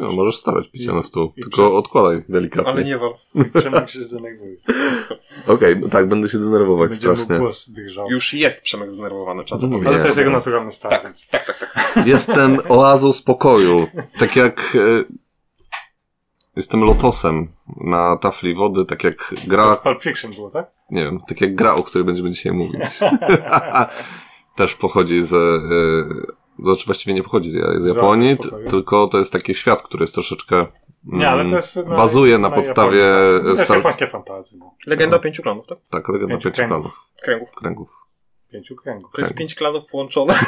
No, możesz stawiać picie I- na stół, i tylko przy- odkładaj delikatnie. Ale nie wam. Przemek się zdenerwuje. Okej, tak, będę się denerwować Będzie strasznie. głos. Już jest Przemek zdenerwowany, trzeba to No, powiedzieć. Ale to jest jego naturalny stan. Tak, więc- tak, tak, tak. Jestem oazą spokoju. Tak jak... E, jestem lotosem na tafli wody, tak jak To gra... w Pulp Fiction było, tak? Nie wiem, tak jak gra, o której będziemy dzisiaj mówić. Też pochodzi z... znaczy właściwie nie pochodzi z, z Z Japonii, spokoju. tylko to jest taki świat, który jest troszeczkę... Nie, ale mm, to jest... Na, bazuje na podstawie japońskie. To jest star- japońskie fantazy. No. Legenda pięciu klanów, tak? Tak, legenda Pięciu pięciu kręgów. klanów. Kręgów. Kręgów. Pięciu kręgów. To jest pięć klanów połączone.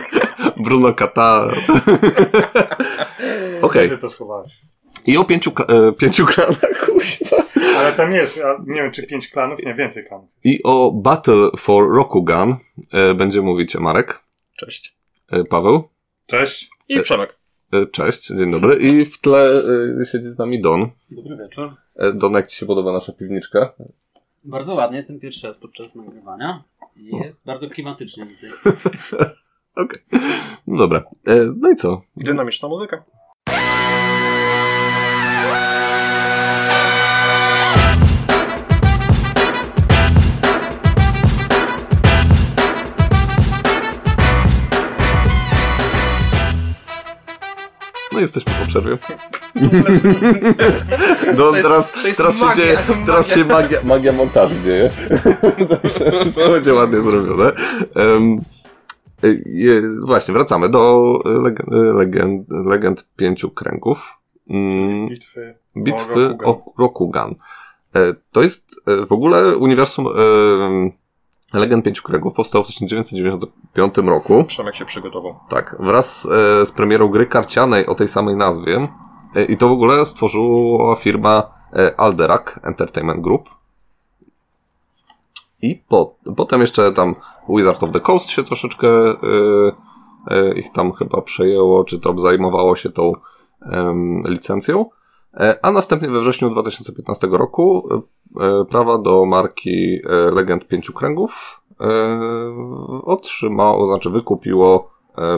Bruno Kata. Okej. Ty to schowałeś? I o pięciu, e, pięciu klanach, kuźwa. Ale tam jest, nie wiem czy pięć klanów, nie, więcej klanów. I o Battle for Rokugan e, będzie mówić Marek, Cześć. e, Paweł. Cześć. I Przemek. E, cześć, dzień dobry. I w tle e, siedzi z nami Don. Dobry wieczór. E, Don, jak ci się podoba nasza piwniczka? Bardzo ładnie, jestem pierwszy raz podczas nagrywania i jest bardzo klimatycznie tutaj. Okej. No dobra. E, no i co? Dynamiczna muzyka. No jesteśmy po przerwie. No jest- teraz, to jest teraz się magia, dzieje, teraz magia. się magia, magia montażu dzieje. Wszystko będzie ładnie zrobione. Um, je, właśnie, wracamy do legend, legend, legend pięciu kręgów. Mm, Bitwy. bitwy Rokugan. o Rokugan. E, To jest e, w ogóle uniwersum e, Legend Pięciu Kręgów powstał w 1995 roku. Przemek się przygotował. Tak, wraz e, z premierą gry karcianej o tej samej nazwie. E, I to w ogóle stworzyła firma e, Alderac Entertainment Group. I po, potem jeszcze tam Wizard of the Coast się troszeczkę ich tam chyba przejęło, czy to zajmowało się tą licencją. E, A następnie we wrześniu 2015 roku e, e, prawa do marki Legend Pięciu Kręgów otrzymało, znaczy wykupiło,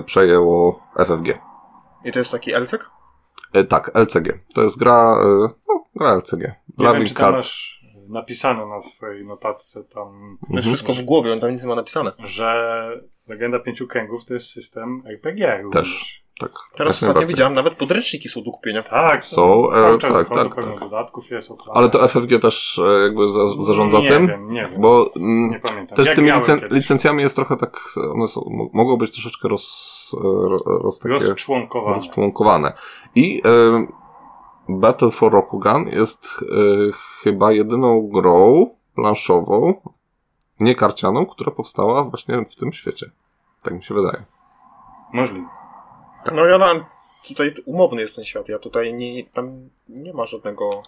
przejęło FFG. I to jest taki? E, Tak, LCG. To jest gra, no, gra LCG. Nie Loving wiem, czy tam Card. masz napisane na swojej notatce tam, To Mhm. jest wszystko w głowie, on tam nic nie ma napisane. że Legenda Pięciu Kręgów to jest system RPG również. Też. Tak. Teraz ostatnio najbardziej. widziałem, nawet podręczniki są do kupienia. Tak, Są, e, czas tak, tak, tak. dodatków jest. Ale to FFG też e, jakby za, zarządza nie tym? Wiem, nie wiem, Bo mm, nie pamiętam. też z Jak tymi miałem licen- kiedyś. licencjami jest trochę tak, one są, mo- mogą być troszeczkę roz, e, ro- roz, takie, Rozczłonkowane. rozczłonkowane. I e, Battle for Rokugan jest e, chyba jedyną grą planszową, nie karcianą, która powstała właśnie w tym świecie. Tak mi się wydaje. Możliwe. No ja mam, tutaj umowny jest ten świat, ja tutaj nie, tam nie ma żadnego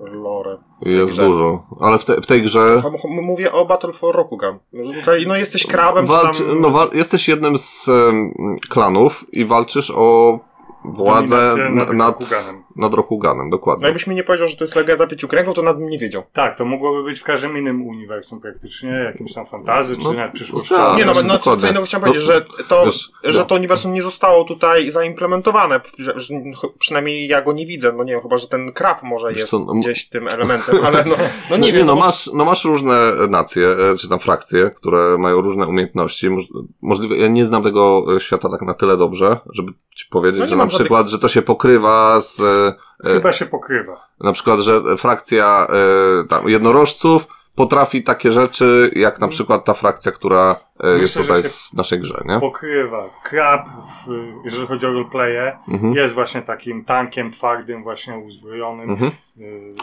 lore. Jest grze. dużo. Ale w, te, w tej grze Mówię o Battle for Rokugan. Tutaj, no jesteś krabem, walcz, czy tam... no, wal, jesteś jednym z em, klanów i walczysz o władzę nad, nad nad, Rokuganem. Rokuganem, No dokładnie. jakbyś mi nie powiedział, że to jest legenda pięciu kręgów, to nad bym nie wiedział. Tak, to mogłoby być w każdym innym uniwersum praktycznie, jakimś tam fantazy, czy No, nawet no przyszłościowym. tak. nie, no, no, no, no co dokładnie. innego chciałem No, powiedzieć, że to, wiesz, że no. to uniwersum nie zostało tutaj zaimplementowane. Że, że, przynajmniej ja go nie widzę. No nie wiem, chyba, że ten krab może Wiesz jest co, no, gdzieś tym elementem, ale no, no No nie nie, wiem. no bo- masz, no masz różne nacje, e, czy tam frakcje, które mają różne umiejętności. Moż, możliwe, ja nie znam tego e, świata tak na tyle dobrze, żeby ci powiedzieć, No że na przykład, że to się pokrywa z, e, Chyba się pokrywa. na przykład, że frakcja e, tam, jednorożców potrafi takie rzeczy, jak na przykład ta frakcja, która e, Myślę, jest tutaj w naszej grze, nie? Pokrywa. Krab, jeżeli chodzi o roleplaye, Mhm. jest właśnie takim tankiem twardym, właśnie uzbrojonym. Mhm.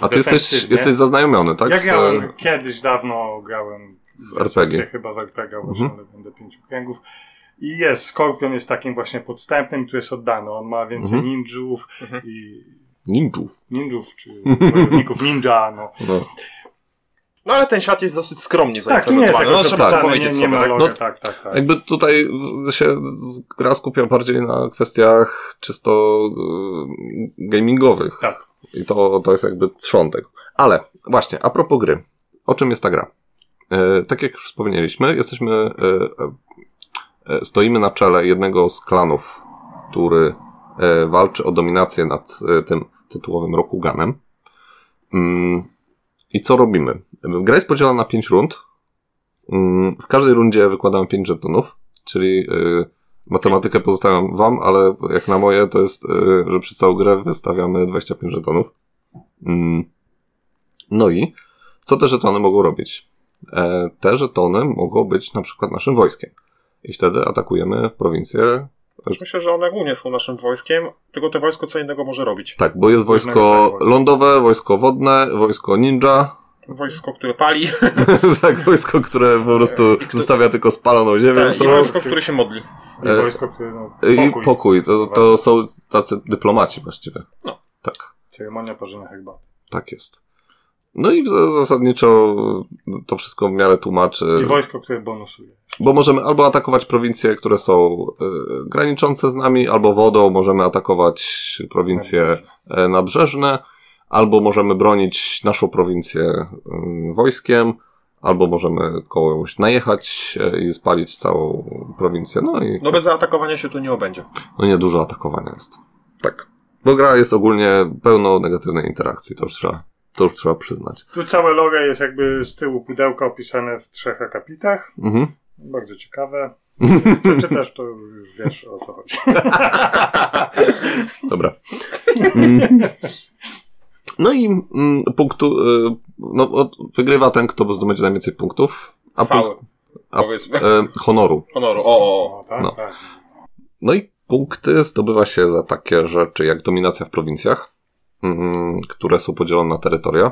A ty jesteś, jesteś zaznajomiony, tak? Ja grałem kiedyś dawno, grałem w RPG. Chyba w RPG, właśnie Mhm. Legendę Pięciu Kręgów. I jest, Skorpion jest takim właśnie podstępnym, tu jest oddany. On ma więcej Mhm. ninjów Mhm. i ninjów. ninjów, czy wojowników ninja, no. No. No ale ten świat jest dosyć skromnie Tak, tu nie jest zaimplementowany. no, trzeba opisane, nie, powiedzieć nie sobie, tak? No, tak, tak, tak. Jakby tutaj się gra skupia bardziej na kwestiach czysto y, gamingowych. Tak. I to, to jest jakby trzon tego. Ale właśnie, a propos gry. O czym jest ta gra? E, tak jak już wspomnieliśmy, jesteśmy, e, stoimy na czele jednego z klanów, który e, walczy o dominację nad e, tym tytułowym Rokuganem. Mm, I co robimy? Gra jest podzielona na 5 rund. Mm, W każdej rundzie wykładamy 5 żetonów, czyli e, matematykę pozostawiam wam, ale jak na moje to jest, e, że przez całą grę wystawiamy 25 żetonów. Mm. No i co te żetony mogą robić? E, Te żetony mogą być na przykład naszym wojskiem. I wtedy atakujemy prowincję. Myślę, że one ogólnie są naszym wojskiem, tylko te wojsko co innego może robić. Tak, bo jest wojsko lądowe, wojsko wodne, wojsko ninja. Wojsko, które pali, tak, wojsko, które po prostu zostawia tylko spaloną ziemię. tak, i wojsko, które się modli. I E, wojsko, które... No, I pokój. pokój. To, to są tacy dyplomaci właściwie. No. Tak. Ceremonia parzenia herbaty. Tak jest. No i zasadniczo to wszystko w miarę tłumaczy. I wojsko, które bonusuje. Bo możemy albo atakować prowincje, które są y, graniczące z nami, albo wodą możemy atakować prowincje e, nabrzeżne, albo możemy bronić naszą prowincję y, wojskiem, albo możemy kogoś najechać e, i spalić całą prowincję. No i No bez zaatakowania się tu nie obędzie. no nie dużo atakowania jest. Tak. Bo gra jest ogólnie pełno negatywnej interakcji, to już trzeba, to już trzeba przyznać. Tu całe lore jest jakby z tyłu pudełka opisane w trzech akapitach. Mhm. Bardzo ciekawe. Przeczytasz, to już wiesz o co chodzi. Dobra. Mm. No i mm, punktu, y, no, od- wygrywa ten, kto zdobędzie najwięcej punktów, a punkt, a, powiedzmy. e, honoru. Honoru, o, o, o. O, tak, No. tak. No i punkty zdobywa się za takie rzeczy jak dominacja w prowincjach, które są podzielone na terytoria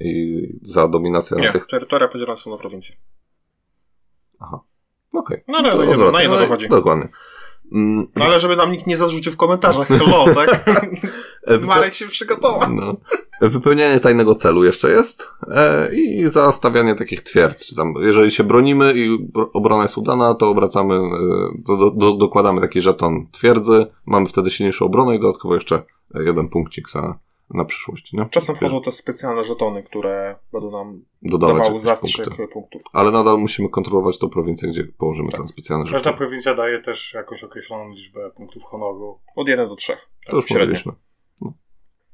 i za dominację na Nie, tych... terytoria podzielone są na prowincje. Okej. No ale To jedno, odwrotnie. na jedno No dochodzi. Dokładnie. Mm, No ale żeby nam nikt nie zarzucił w komentarzach, hello, tak? Marek się przygotował. No. Wypełnianie tajnego celu jeszcze jest e, i zastawianie takich twierdz. Czy tam, jeżeli się bronimy i bro- obrona jest udana, to obracamy, e, do, do, do, dokładamy taki żeton twierdzy, mamy wtedy silniejszą obronę i dodatkowo jeszcze jeden punkcik za, na przyszłość. Nie? Czasem wchodzą te specjalne żetony, które będą nam Dodawać dawały zastrzyk punkty. punktów. Ale nadal musimy kontrolować tą prowincję, gdzie położymy Tak. ten specjalny Każda żeton. prowincja daje też jakąś określoną liczbę punktów honoru. Od 1 do 3. To już średnio. mówiliśmy.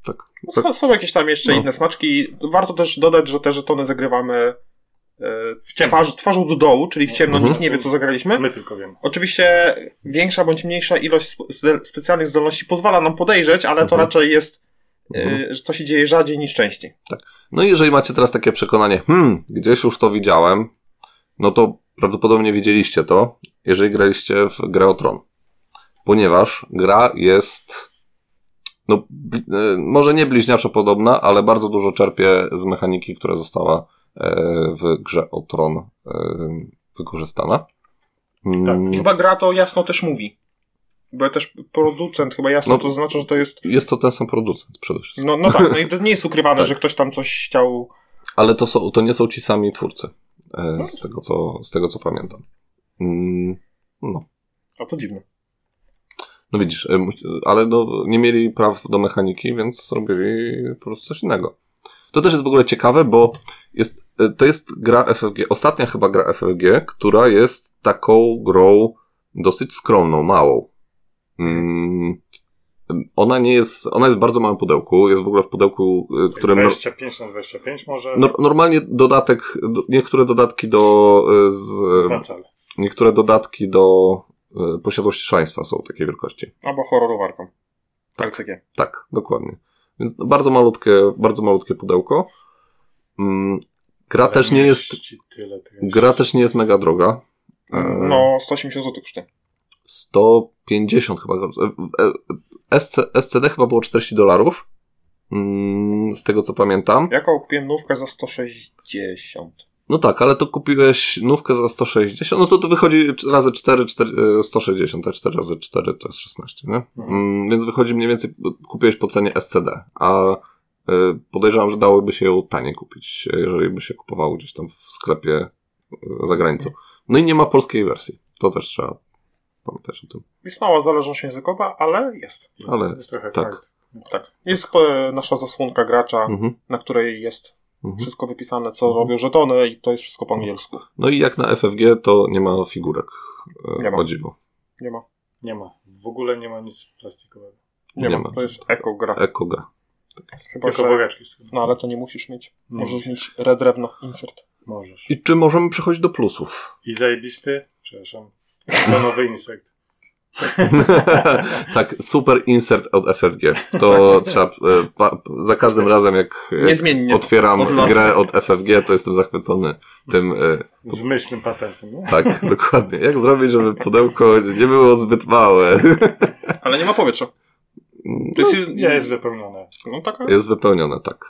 Tak. tak. Są, są jakieś tam jeszcze No. inne smaczki. Warto też dodać, że te żetony zagrywamy e, W ciemno. twarz, twarzą do dołu, czyli w ciemno, Mhm. nikt nie wie, co zagraliśmy. My tylko wiemy. Oczywiście większa bądź mniejsza ilość sp- spe- specjalnych zdolności pozwala nam podejrzeć, ale to Mhm. raczej jest, Mhm. e, że to się dzieje rzadziej niż częściej. No i jeżeli macie teraz takie przekonanie, hmm, gdzieś już to widziałem, no to prawdopodobnie widzieliście to, jeżeli graliście w grę o Tron. Ponieważ gra jest, no, e, może nie bliźniaczo podobna, ale bardzo dużo czerpie z mechaniki, która została e, w grze o Tron e, wykorzystana. Mm, Chyba gra to jasno też mówi. Bo też producent chyba jasno No. to znaczy, że to jest. Jest to ten sam producent przede wszystkim. No, no tak, no i to nie jest ukrywane, Tak. że ktoś tam coś chciał. Ale to, są, to nie są ci sami twórcy, No. z, tego, co, z tego co pamiętam. Mm, no. A to dziwne. No widzisz, ale no, nie mieli praw do mechaniki, więc robili po prostu coś innego. To też jest w ogóle ciekawe, bo jest, e, to jest gra FFG, ostatnia chyba gra FFG, która jest taką grą dosyć skromną, małą. Mm, ona nie jest, ona jest w bardzo małym pudełku, jest w ogóle w pudełku, e, którym... no- 25 na 25 może no, normalnie dodatek, do, niektóre dodatki do, e, z, niektóre dodatki do posiadłości szaleństwa są takiej wielkości. Albo horrorowarką. LCG. Tak, dokładnie. Więc bardzo malutkie, bardzo malutkie pudełko. Mm, Gra Ale też nie jest, Tyle gra też nie jest mega droga. E, No, 180 zł kosztuje. 150 chyba. E, e, SC, SCD chyba było 40 dolarów. Mm, Z tego co pamiętam. Ja kupiłem nówkę za 160. No tak, ale to kupiłeś nówkę za 160, no to to wychodzi razy 4, 4 e, 160, a 4 razy 4 to jest 16, nie? Mm, więc wychodzi mniej więcej, kupiłeś po cenie SCD, a e, podejrzewam, że dałoby się ją taniej kupić, jeżeli by się kupowało gdzieś tam w sklepie e, za granicą. No i nie ma polskiej wersji, to też trzeba pamiętać o tym. Jest mała zależność językowa, ale jest. Ale Jest trochę tak. Tak. Jest e, nasza zasłonka gracza, Mhm, na której jest mhm. wszystko wypisane, co robią żetony i to jest wszystko po angielsku. No i jak na FFG, to nie ma figurek, e, Nie ma. o dziwo. Nie ma. Nie ma. W ogóle nie ma nic plastikowego. Nie, Nie ma. ma. To jest eko gra. Ekoga. Chyba, Tylko że... No ale to nie musisz mieć. Nie Możesz mieć red drewno, insert. Możesz. I czy możemy przechodzić do plusów? I zajebisty, przepraszam, to nowy insekt. tak, super insert od FFG. To trzeba e, pa, za każdym razem jak e, Niezmiennie. otwieram grę od FFG, to jestem zachwycony tym. e, Z myślnym patentem, nie? Tak, dokładnie. Jak zrobić, żeby pudełko nie było zbyt małe? Ale nie ma powietrza. To No, jest, Nie jest wypełnione. no taka, jest wypełnione, tak.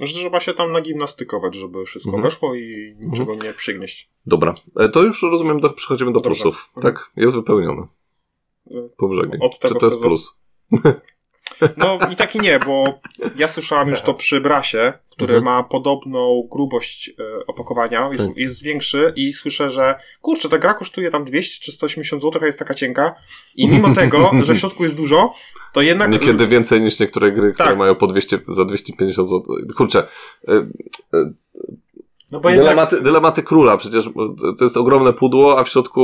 że trzeba się tam nagimnastykować, żeby wszystko Mhm. weszło i niczego nie przygnieść. Dobra, to już rozumiem, do, przechodzimy do Dobrze. plusów. Mhm. Tak, jest wypełnione. Po brzegi. Od tego Czy to jest za- plus? No i tak i nie, bo ja słyszałem już to przy Brasie, który Mhm. ma podobną grubość e, opakowania, jest, Tak. jest większy i słyszę, że kurczę, ta gra kosztuje tam 200 czy 180 zł, a jest taka cienka i mimo tego, że w środku jest dużo, to jednak... Niekiedy więcej niż niektóre gry, które Tak. mają po 200, za 250 zł. Kurczę, e, e, No bo jednak dylematy, dylematy króla, przecież to jest ogromne pudło, a w środku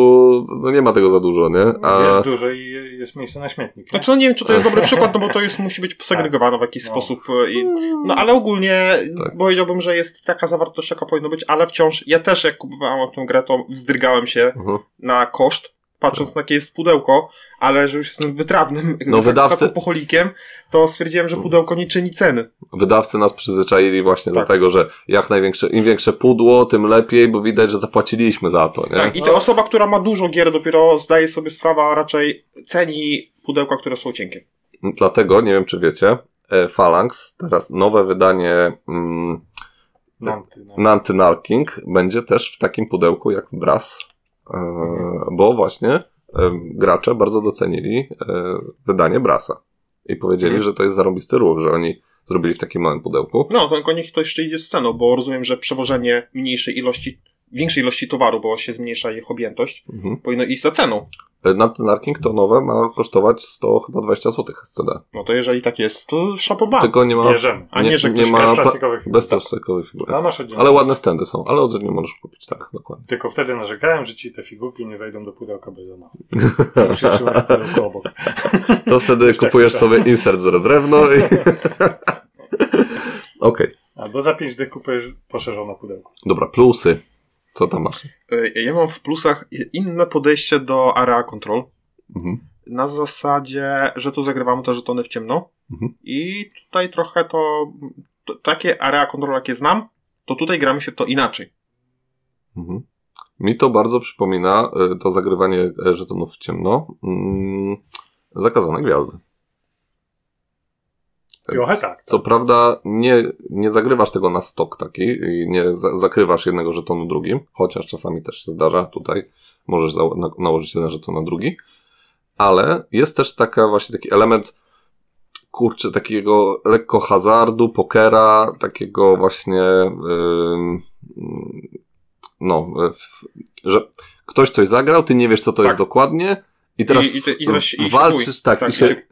no nie ma tego za dużo, nie? A, jest dużo i jest miejsce na śmietnik. Nie? Znaczy, no nie wiem, czy to jest dobry przykład, no bo to jest, musi być segregowane w jakiś No. sposób. e, I, no ale ogólnie Tak. powiedziałbym, że jest taka zawartość, jaka powinno być, ale wciąż, ja też jak kupowałem tę grę, to wzdrygałem się Mhm. na koszt, patrząc na jakie jest pudełko, ale że już jestem wytrawnym No, wydawcy- zakupoholikiem, to stwierdziłem, że pudełko nie czyni ceny. Wydawcy nas przyzwyczaili właśnie Tak. do tego, że jak największe, im większe pudło, tym lepiej, bo widać, że zapłaciliśmy za to, nie? Tak, I ta osoba, która ma dużo gier, dopiero zdaje sobie sprawę, a raczej ceni pudełka, które są cienkie. Dlatego, nie wiem czy wiecie, e, Phalanx, teraz nowe wydanie mm, Nanty, no. Nanty Narking będzie też w takim pudełku jak Brass, bo właśnie e, gracze bardzo docenili e, wydanie Brasa i powiedzieli, Mhm. że to jest zarobisty ruch, że oni zrobili w takim małym pudełku. No, to tylko niech to jeszcze idzie z ceną, bo rozumiem, że przewożenie mniejszej ilości, większej ilości towaru, bo się zmniejsza ich objętość, Mhm. powinno iść za ceną. E, to nowe ma kosztować 100 chyba 20 zł SCD. No to jeżeli tak jest, to szapoba. Tylko nie ma, Bierzemy. A nie, że nie, ktoś nie ma plastikowych figur. bez plastikowych figur. Oddzielnie. Ale ładne stędy są, ale oddzielnie możesz kupić, tak, dokładnie. Tylko wtedy narzekałem, że ci te figurki nie wejdą do pudełka bez ona. Muszę trzymać pudełko obok. To wtedy tak kupujesz słyszałem. sobie insert z drewno i... Okej, Albo za 5 dych kupujesz poszerzone pudełko. dobra, plusy. Co tam masz? Y, Ja mam w plusach inne podejście do area control. Mhm. Na zasadzie, że tu zagrywamy te żetony w ciemno. Mhm. I tutaj trochę to, to takie area control, jakie znam, to tutaj gramy się to inaczej. Mhm. Mi to bardzo przypomina y, to zagrywanie e, żetonów w ciemno. Mm, zakazane gwiazdy. Trochę tak. Co prawda nie, nie zagrywasz tego na stok taki i nie za, zakrywasz jednego żetonu drugim, chociaż czasami też się zdarza tutaj. Możesz na, nałożyć jeden żeton na drugi. Ale jest też taka właśnie taki element kurczę, takiego lekko hazardu, pokera, takiego właśnie ym, no, w, że ktoś coś zagrał, ty nie wiesz co to Tak. jest dokładnie i teraz I- walczysz, tak, Tak, i się-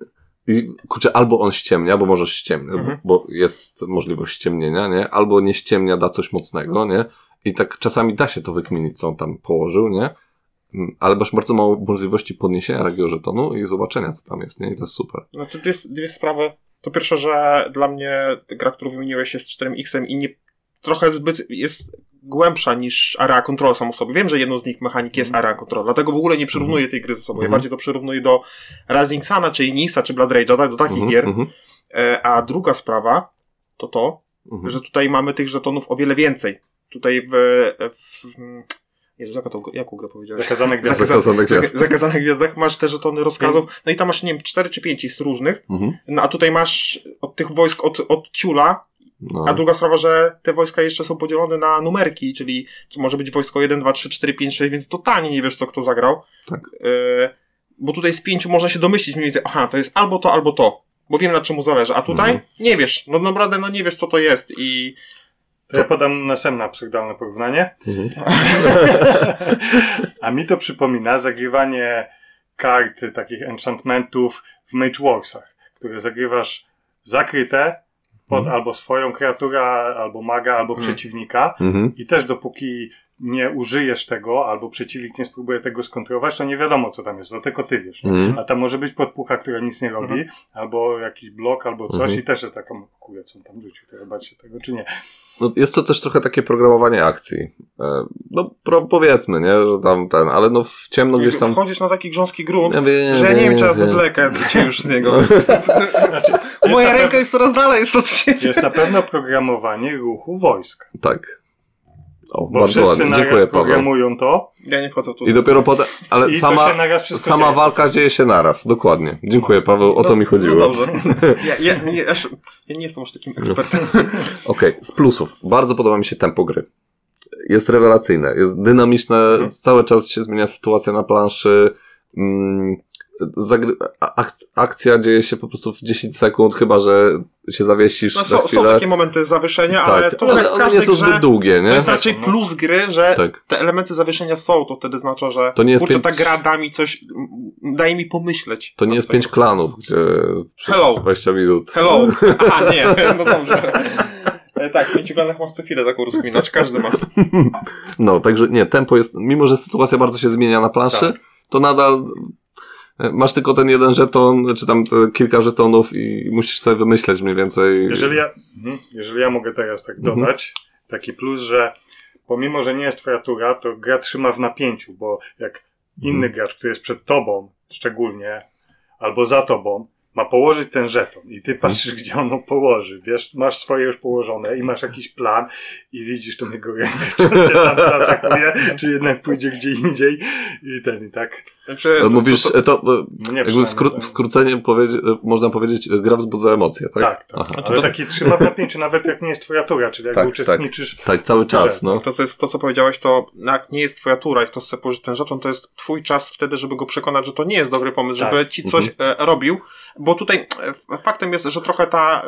i, kurczę, albo on ściemnia, bo możesz ściemniać, Mhm. bo jest możliwość ściemnienia, nie? Albo nie ściemnia, da coś mocnego, nie? I tak czasami da się to wykminić, co on tam położył, nie? Mm, Ale masz bardzo mało możliwości podniesienia takiego żetonu i zobaczenia, co tam jest, nie? I to jest super. Znaczy, dwie, dwie sprawy. To pierwsze, że dla mnie gra, którą wymieniłeś jest 4X i nie, trochę zbyt jest głębsza niż Area Control samo sobie. Wiem, że jedną z nich mechanik jest Area Control, dlatego w ogóle nie przyrównuję tej gry ze sobą. Ja Mhm. bardziej to przyrównuję do Rising Suna, czy Nisa, czy Blood Rage'a, tak, do takich Mhm, gier. mhm, E, a druga sprawa to to, mhm. że tutaj mamy tych żetonów o wiele więcej. Tutaj w... w Jezu, jaka to, jaką grę powiedziałeś? Zakazane gwiazdy. Zakaza- Zakazane zaka- gwiazdy. Zakazanych gwiazdach masz te żetony rozkazów, no i tam masz, nie wiem, 4 czy 5 jest różnych, Mhm. no a tutaj masz od tych wojsk od, od ciula, No. a druga sprawa, że te wojska jeszcze są podzielone na numerki, czyli może być wojsko 1, 2, 3, 4, 5, 6, więc totalnie nie wiesz, co kto zagrał. Tak. E, bo tutaj z pięciu można się domyślić mniej więcej, aha, to jest albo to, albo to. Bo wiem na czym mu zależy, a tutaj Mhm. nie wiesz, no naprawdę no nie wiesz co to jest i To ja podam następne absurdalne porównanie. Mhm. A mi to przypomina zagrywanie kart takich enchantmentów w Mageworksach, które zagrywasz zakryte pod Mhm. albo swoją kreaturę, albo maga, albo Mhm. przeciwnika. Mhm. I też dopóki nie użyjesz tego, albo przeciwnik nie spróbuje tego skontrolować, to nie wiadomo, co tam jest, to tylko ty wiesz. Mhm. A tam może być podpucha, która nic nie robi, albo jakiś blok, albo coś Mhm. i też jest taka, kurde, co on tam rzucił, to bać się tego, czy nie. No, jest to też trochę takie programowanie akcji. E, No, pro, powiedzmy, nie, że tam ten, ale no w ciemno gdzieś tam... Wchodzisz na taki grząski grunt, Ja wiem, że ja nie wiem, czy ja wywlekę cię już z niego. Znaczy, Moja ręka jest coraz dalej jest od ciebie. Jest na pewno programowanie ruchu wojsk. Tak. O, Bo bardzo wszyscy ładnie. naraz Dziękuję, Paweł. programują to Ja nie wchodzę tu. I dopiero potem, ale i to sama, się naraz wszystko sama dzieje. walka dzieje się naraz, dokładnie. Dziękuję, Paweł, o to mi chodziło. No dobrze. Ja, ja, nie, ja, ja nie jestem aż takim ekspertem. Okej, z plusów. Bardzo podoba mi się tempo gry. Jest rewelacyjne, jest dynamiczne, Mhm. cały czas się zmienia sytuacja na planszy. Mm, zagry- a- ak- akcja dzieje się po prostu w 10 sekund, chyba że się zawiesisz No, na są, są takie momenty ale tak, to one, jak w one nie są grze, zbyt długie, nie? To jest raczej No. plus gry, że Tak. te elementy zawieszenia są, to wtedy znaczy, że To nie jest kurczę, pięć- ta gra da mi coś, daje mi pomyśleć. To nie jest pięć klanów, gdzie przez Hello. 20 minut. Hello! Aha, nie, no dobrze. E, tak, w pięciu klanach masz co chwilę taką rozkminacz, każdy ma. No, także nie, tempo jest, mimo że sytuacja bardzo się zmienia na planszy, Tak. to nadal masz tylko ten jeden żeton, czy tam te kilka żetonów i musisz sobie wymyśleć mniej więcej. Jeżeli ja, mhm, jeżeli ja mogę teraz tak Mhm. dodać, taki plus, że pomimo, że nie jest twoja tura, to gra trzyma w napięciu, bo jak inny Mhm. gracz, który jest przed tobą szczególnie, albo za tobą, ma położyć ten żeton i ty patrzysz, gdzie on go położy. Wiesz, masz swoje już położone i masz jakiś plan i widzisz tą jego rękę, czy on cię tam zaatakuje, czy jednak pójdzie gdzie indziej i ten, i tak. Znaczy, E, Mówisz, to, to, e, to, e, No nie, jakby w, skró- tak. w skrócenie powiedzi- e, można powiedzieć, gra wzbudza emocje, tak? Tak, tak. Aha. Ale to- taki trzyma w napięciu, nawet jak nie jest twoja tura, czyli jak Tak, uczestniczysz Tak, cały czas, no. to, co jest, to, co powiedziałeś, to jak nie jest twoja tura i ktoś chce położyć ten żeton, to jest twój czas wtedy, żeby go przekonać, że to nie jest dobry pomysł, Tak. żeby ci coś Mhm. e, robił, bo tutaj e, faktem jest, że trochę ta,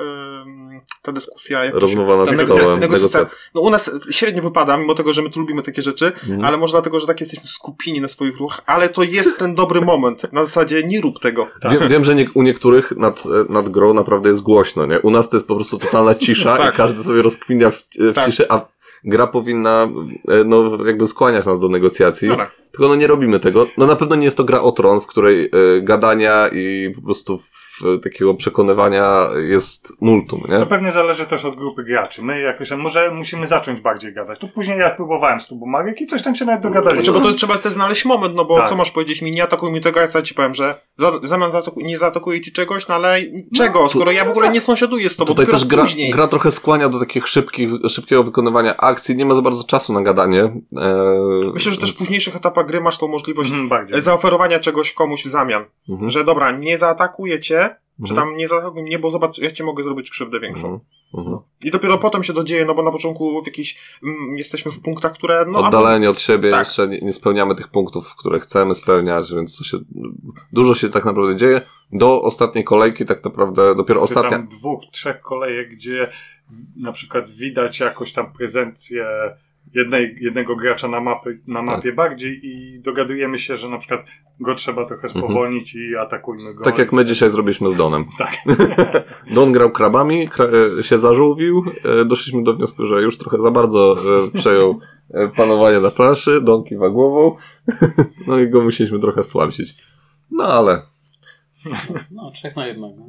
ta dyskusja... Rozmowa nad stołem, negocjacja-. No u nas średnio wypada, mimo tego, że my tu lubimy takie rzeczy, Mhm. ale może dlatego, że tak jesteśmy skupieni na swoich ruchach, ale to jest ten dobry moment. Na zasadzie nie rób tego. Wiem, wiem że nie, u niektórych nad, e, nad grą naprawdę jest głośno, nie? U nas to jest po prostu totalna cisza Tak. i każdy sobie rozkminia w, w Tak. ciszy, a gra powinna e, no, jakby skłaniać nas do negocjacji. No tak. Tylko no nie robimy tego. No na pewno nie jest to gra o tron, w której e, gadania i po prostu takiego przekonywania jest multum, nie? To pewnie zależy też od grupy graczy. My jakoś, może musimy zacząć bardziej gadać. To później ja próbowałem z tobą Marek i coś tam się nawet dogadaliśmy. Znaczy, bo to jest, trzeba też znaleźć moment, no bo Tak. co masz powiedzieć mi, nie atakuj mi tego, ja co ci powiem, że za, w zamian zaataku, nie zaatakuję ci czegoś, no ale czego, skoro ja w ogóle nie sąsiaduję z tobą, Tutaj też gra, później. gra trochę skłania do takich szybkich, szybkiego wykonywania akcji. Nie ma za bardzo czasu na gadanie. E, Myślę, że też w późniejszych etapach gry masz tą możliwość Mhm, zaoferowania czegoś komuś w zamian. Mhm. Że dobra, nie zaatakuję cię, czy Mhm. tam nie zaatakuj mnie, bo zobacz, ja ci mogę zrobić krzywdę większą. Mhm. Mhm. I dopiero potem się dodzieje, no bo na początku w jakiś, mm, jesteśmy w punktach, które, no... Oddaleni od siebie, Tak. jeszcze nie, nie spełniamy tych punktów, które chcemy spełniać, więc to się, dużo się tak naprawdę dzieje. Do ostatniej kolejki tak naprawdę, dopiero Czy ostatnia, tam dwóch, trzech kolejek, gdzie na przykład widać jakąś tam prezencję jednej, jednego gracza na, mapy, na mapie Tak. bardziej i dogadujemy się, że na przykład go trzeba trochę spowolnić i atakujmy go. tak jak my dzisiaj zrobiliśmy z Donem. Tak. Don grał krabami, kra e, się zażółwił, e, doszliśmy do wniosku, że już trochę za bardzo e, przejął panowanie na planszy, Don kiwa głową, no i go musieliśmy trochę stłamsić. No ale, No, trzech na jednego.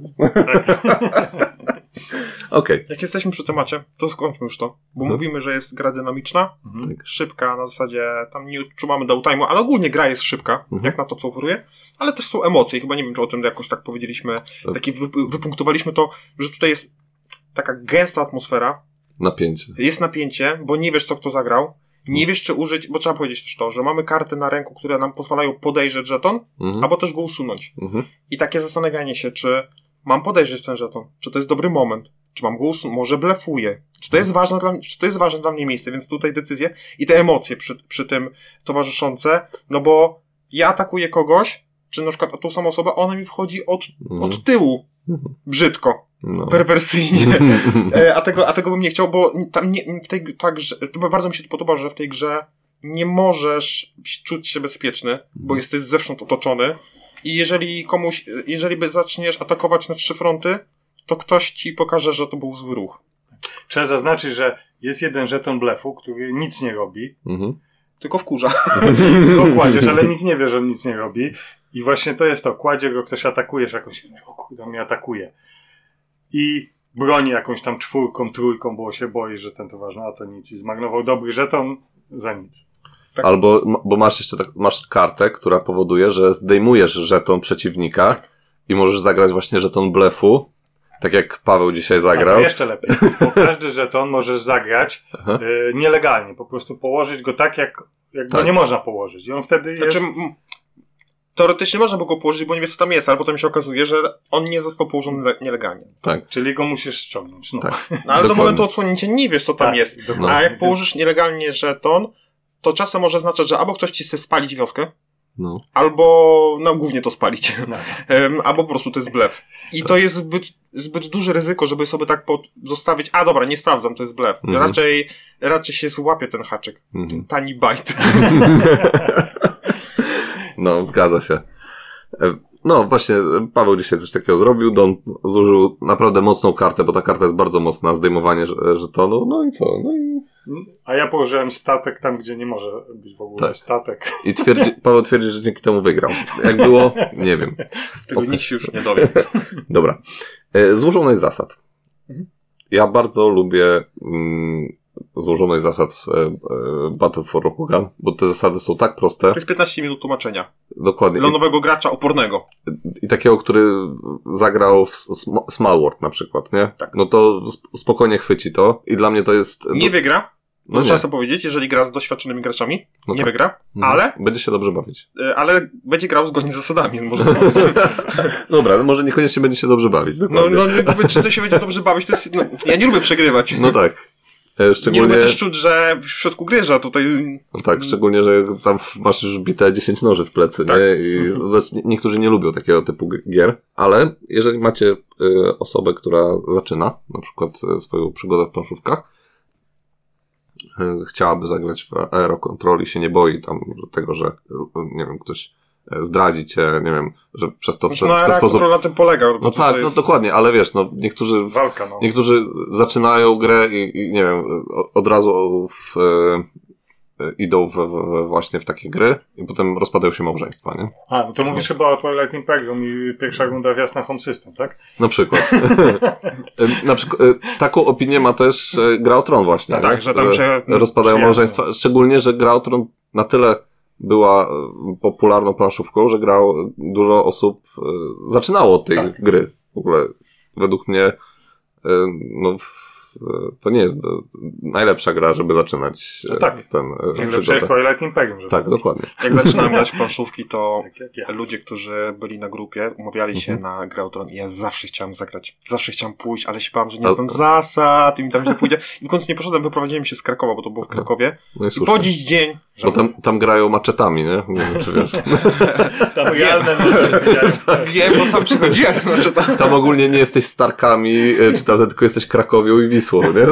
okej. Jak jesteśmy przy temacie, to skończmy już to, bo Mhm. mówimy, że jest gra dynamiczna, Mhm. szybka, na zasadzie tam nie odczuwamy downtime'u, ale ogólnie gra jest szybka, Mhm. jak na to, co oferuje, ale też są emocje chyba nie wiem, czy o tym jakoś tak powiedzieliśmy, Tak. taki wy, wypunktowaliśmy to, że tutaj jest taka gęsta atmosfera, Napięcie. jest napięcie, bo nie wiesz, co kto zagrał, nie wiesz, czy użyć, bo trzeba powiedzieć też to, że mamy karty na ręku, które nam pozwalają podejrzeć żeton, Mhm. albo też go usunąć. Mhm. I takie zastanawianie się, czy mam podejrzeć ten żeton, czy to jest dobry moment, czy mam go usunąć, może blefuję, czy to jest ważne dla czy to jest ważne dla mnie miejsce, więc tutaj decyzje i te emocje przy, przy tym towarzyszące, no bo ja atakuję kogoś, czy na przykład tą samą osobę, ona mi wchodzi od, Mhm. od tyłu, Mhm. brzydko, No. perwersyjnie, E, a tego, a tego bym nie chciał, bo tam nie, w tej tak, to bardzo mi się to podoba, że w tej grze nie możesz czuć się bezpieczny, bo jesteś zewsząd otoczony i jeżeli komuś, jeżeli by zaczniesz atakować na trzy fronty, to ktoś ci pokaże, że to był zły ruch. Trzeba zaznaczyć, że jest jeden żeton blefu, który nic nie robi, Mhm. Tylko wkurza. go kładziesz, ale nikt nie wie, że on nic nie robi. I właśnie to jest to, kładzie go, ktoś atakujesz jakąś, o kurde, mnie atakuje. I broni jakąś tam czwórką, trójką, bo się boi, że ten to ważne, a to nic. I zmarnował dobry żeton za nic. Tak. Albo, bo masz jeszcze tak, masz kartę, która powoduje, że zdejmujesz żeton przeciwnika i możesz zagrać właśnie żeton blefu, tak jak Paweł dzisiaj A to zagrał. jeszcze lepiej, bo każdy żeton możesz zagrać Aha. e, nielegalnie, po prostu położyć go tak, jak, jak go Tak. nie można położyć. I on wtedy jest... Znaczy, teoretycznie można by go położyć, bo nie wie co tam jest, ale potem się okazuje, że on nie został położony le- nielegalnie. Tak. Czyli go musisz ściągnąć. No. Tak. No, ale do Dokładnie. momentu odsłonięcia nie wiesz, co tam Tak, jest. dokładnie. A jak położysz nielegalnie żeton, to czasem może znaczyć, że albo ktoś ci chce spalić wioskę, No. albo no głównie to spalić. No. Albo po prostu to jest blef. I to jest zbyt, zbyt duże ryzyko, żeby sobie tak pod, zostawić, a dobra, nie sprawdzam, to jest blef. Mhm. Raczej, raczej się złapie ten haczyk. Mhm. Tani bajt. No, zgadza się. E, No, właśnie, Paweł dzisiaj coś takiego zrobił. Don zużył naprawdę mocną kartę, bo ta karta jest bardzo mocna, zdejmowanie żetonu. No i co? No i, A ja położyłem statek tam, gdzie nie może być w ogóle Tak. statek. i twierdzi, Paweł twierdzi, że dzięki temu wygrał. Jak było? Nie wiem. Tego nikt się już nie dowie. Dobra. E, Złożoność zasad. Mhm. Ja bardzo lubię mm, złożoność zasad w e, e, Battle for Rokugan, bo te zasady są tak proste. To jest 15 minut tłumaczenia. Dokładnie. Dla nowego gracza opornego. I takiego, który zagrał w Sm- Small World na przykład, nie? Tak. No to sp- spokojnie chwyci to i dla mnie to jest... Nie no, wygra, no trzeba nie. sobie powiedzieć, jeżeli gra z doświadczonymi graczami, No nie tak. wygra, Mhm. ale, Będzie się dobrze bawić. y, ale będzie grał zgodnie z zasadami. Może Dobra, no może niekoniecznie będzie się dobrze bawić. no, Dokładnie. no, no, czy to się będzie dobrze bawić, to jest, no, ja nie lubię przegrywać. No tak. E, Nie Szczególnie, lubię też czuć, że w środku gry, że tutaj no tak, szczególnie, że tam masz już bite 10 noży w plecy, Tak. nie? I, znaczy, nie- niektórzy nie lubią takiego typu gier, ale jeżeli macie y, osobę, która zaczyna, na przykład y, swoją przygodę w planszówkach, y, chciałaby zagrać w Aerocontrol i się nie boi tam tego, że y, nie wiem, ktoś zdradzi cię, nie wiem, że przez to Znaczy, no, ten sposób... na tym polega. No tak, no jest... dokładnie, ale wiesz, no niektórzy Walka, no. Niektórzy zaczynają grę i, i nie wiem, od razu w, e, e, idą w, w, właśnie w takie gry i potem rozpadają się małżeństwa, nie? A, no to mówisz chyba o Twilight Imperium i pierwsza runda wjazd na Home System, tak? Na przykład. E, Na przykład e, taką opinię ma też e, Gra o Tron właśnie. No nie? tak, że tam się- rozpadają małżeństwa. Szczególnie, że Gra o Tron na tyle była e, popularną planszówką, że grał dużo osób e, zaczynało od tej Tak. gry. W ogóle według mnie e, no w, to nie jest najlepsza gra, żeby zaczynać No tak. ten e, przygodę. jest Twilight Imperium. Tak, dokładnie. Jak zaczynałem grać w planszówki, to Tak ludzie, którzy byli na grupie, umawiali się Mhm. na grę o Tron i ja zawsze chciałem zagrać. Zawsze chciałem pójść, ale się bałem, że nie A- znam zasad i mi tam źle pójdzie. I w końcu nie poszedłem, wyprowadziłem się z Krakowa, bo to było w Krakowie. No i I po dziś dzień, Bo tam, tam grają maczetami, nie? Nie wiem, czy wiesz. Tam realne wiem, bo sam przychodziłem, znaczy tam, Tam ogólnie nie jesteś Starkami, e, czy tam tylko jesteś Krakowią i Wisłą, nie?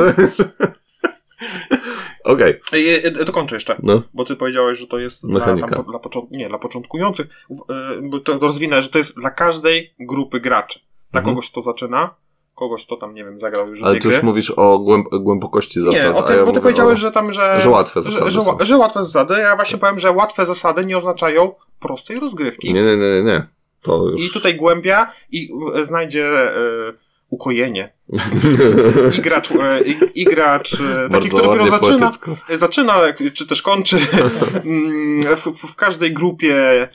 Okej, Ej, ej, ej, dokończę jeszcze. no. Bo ty powiedziałeś, że to jest Mechanika. dla, tam, dla, nie, dla początkujących. Yy, bo to rozwinę, że to jest dla każdej grupy graczy. Dla Mhm. kogoś, kto zaczyna, kogoś, kto tam, nie wiem, zagrał już Ale tu już mówisz o głęb głębokości zasad. Nie, o tym, ja bo ty powiedziałeś, o... że tam, że... że łatwe zasady że, że, że łatwe zasady. Ja właśnie powiem, że łatwe zasady nie oznaczają prostej rozgrywki. Nie, nie, nie, nie. To już... I tutaj głębia i e, znajdzie e, ukojenie. I gracz, e, i, i gracz e, taki, który dopiero zaczyna, poetycko. e, zaczyna, czy też kończy mm, w, w, każdej grupie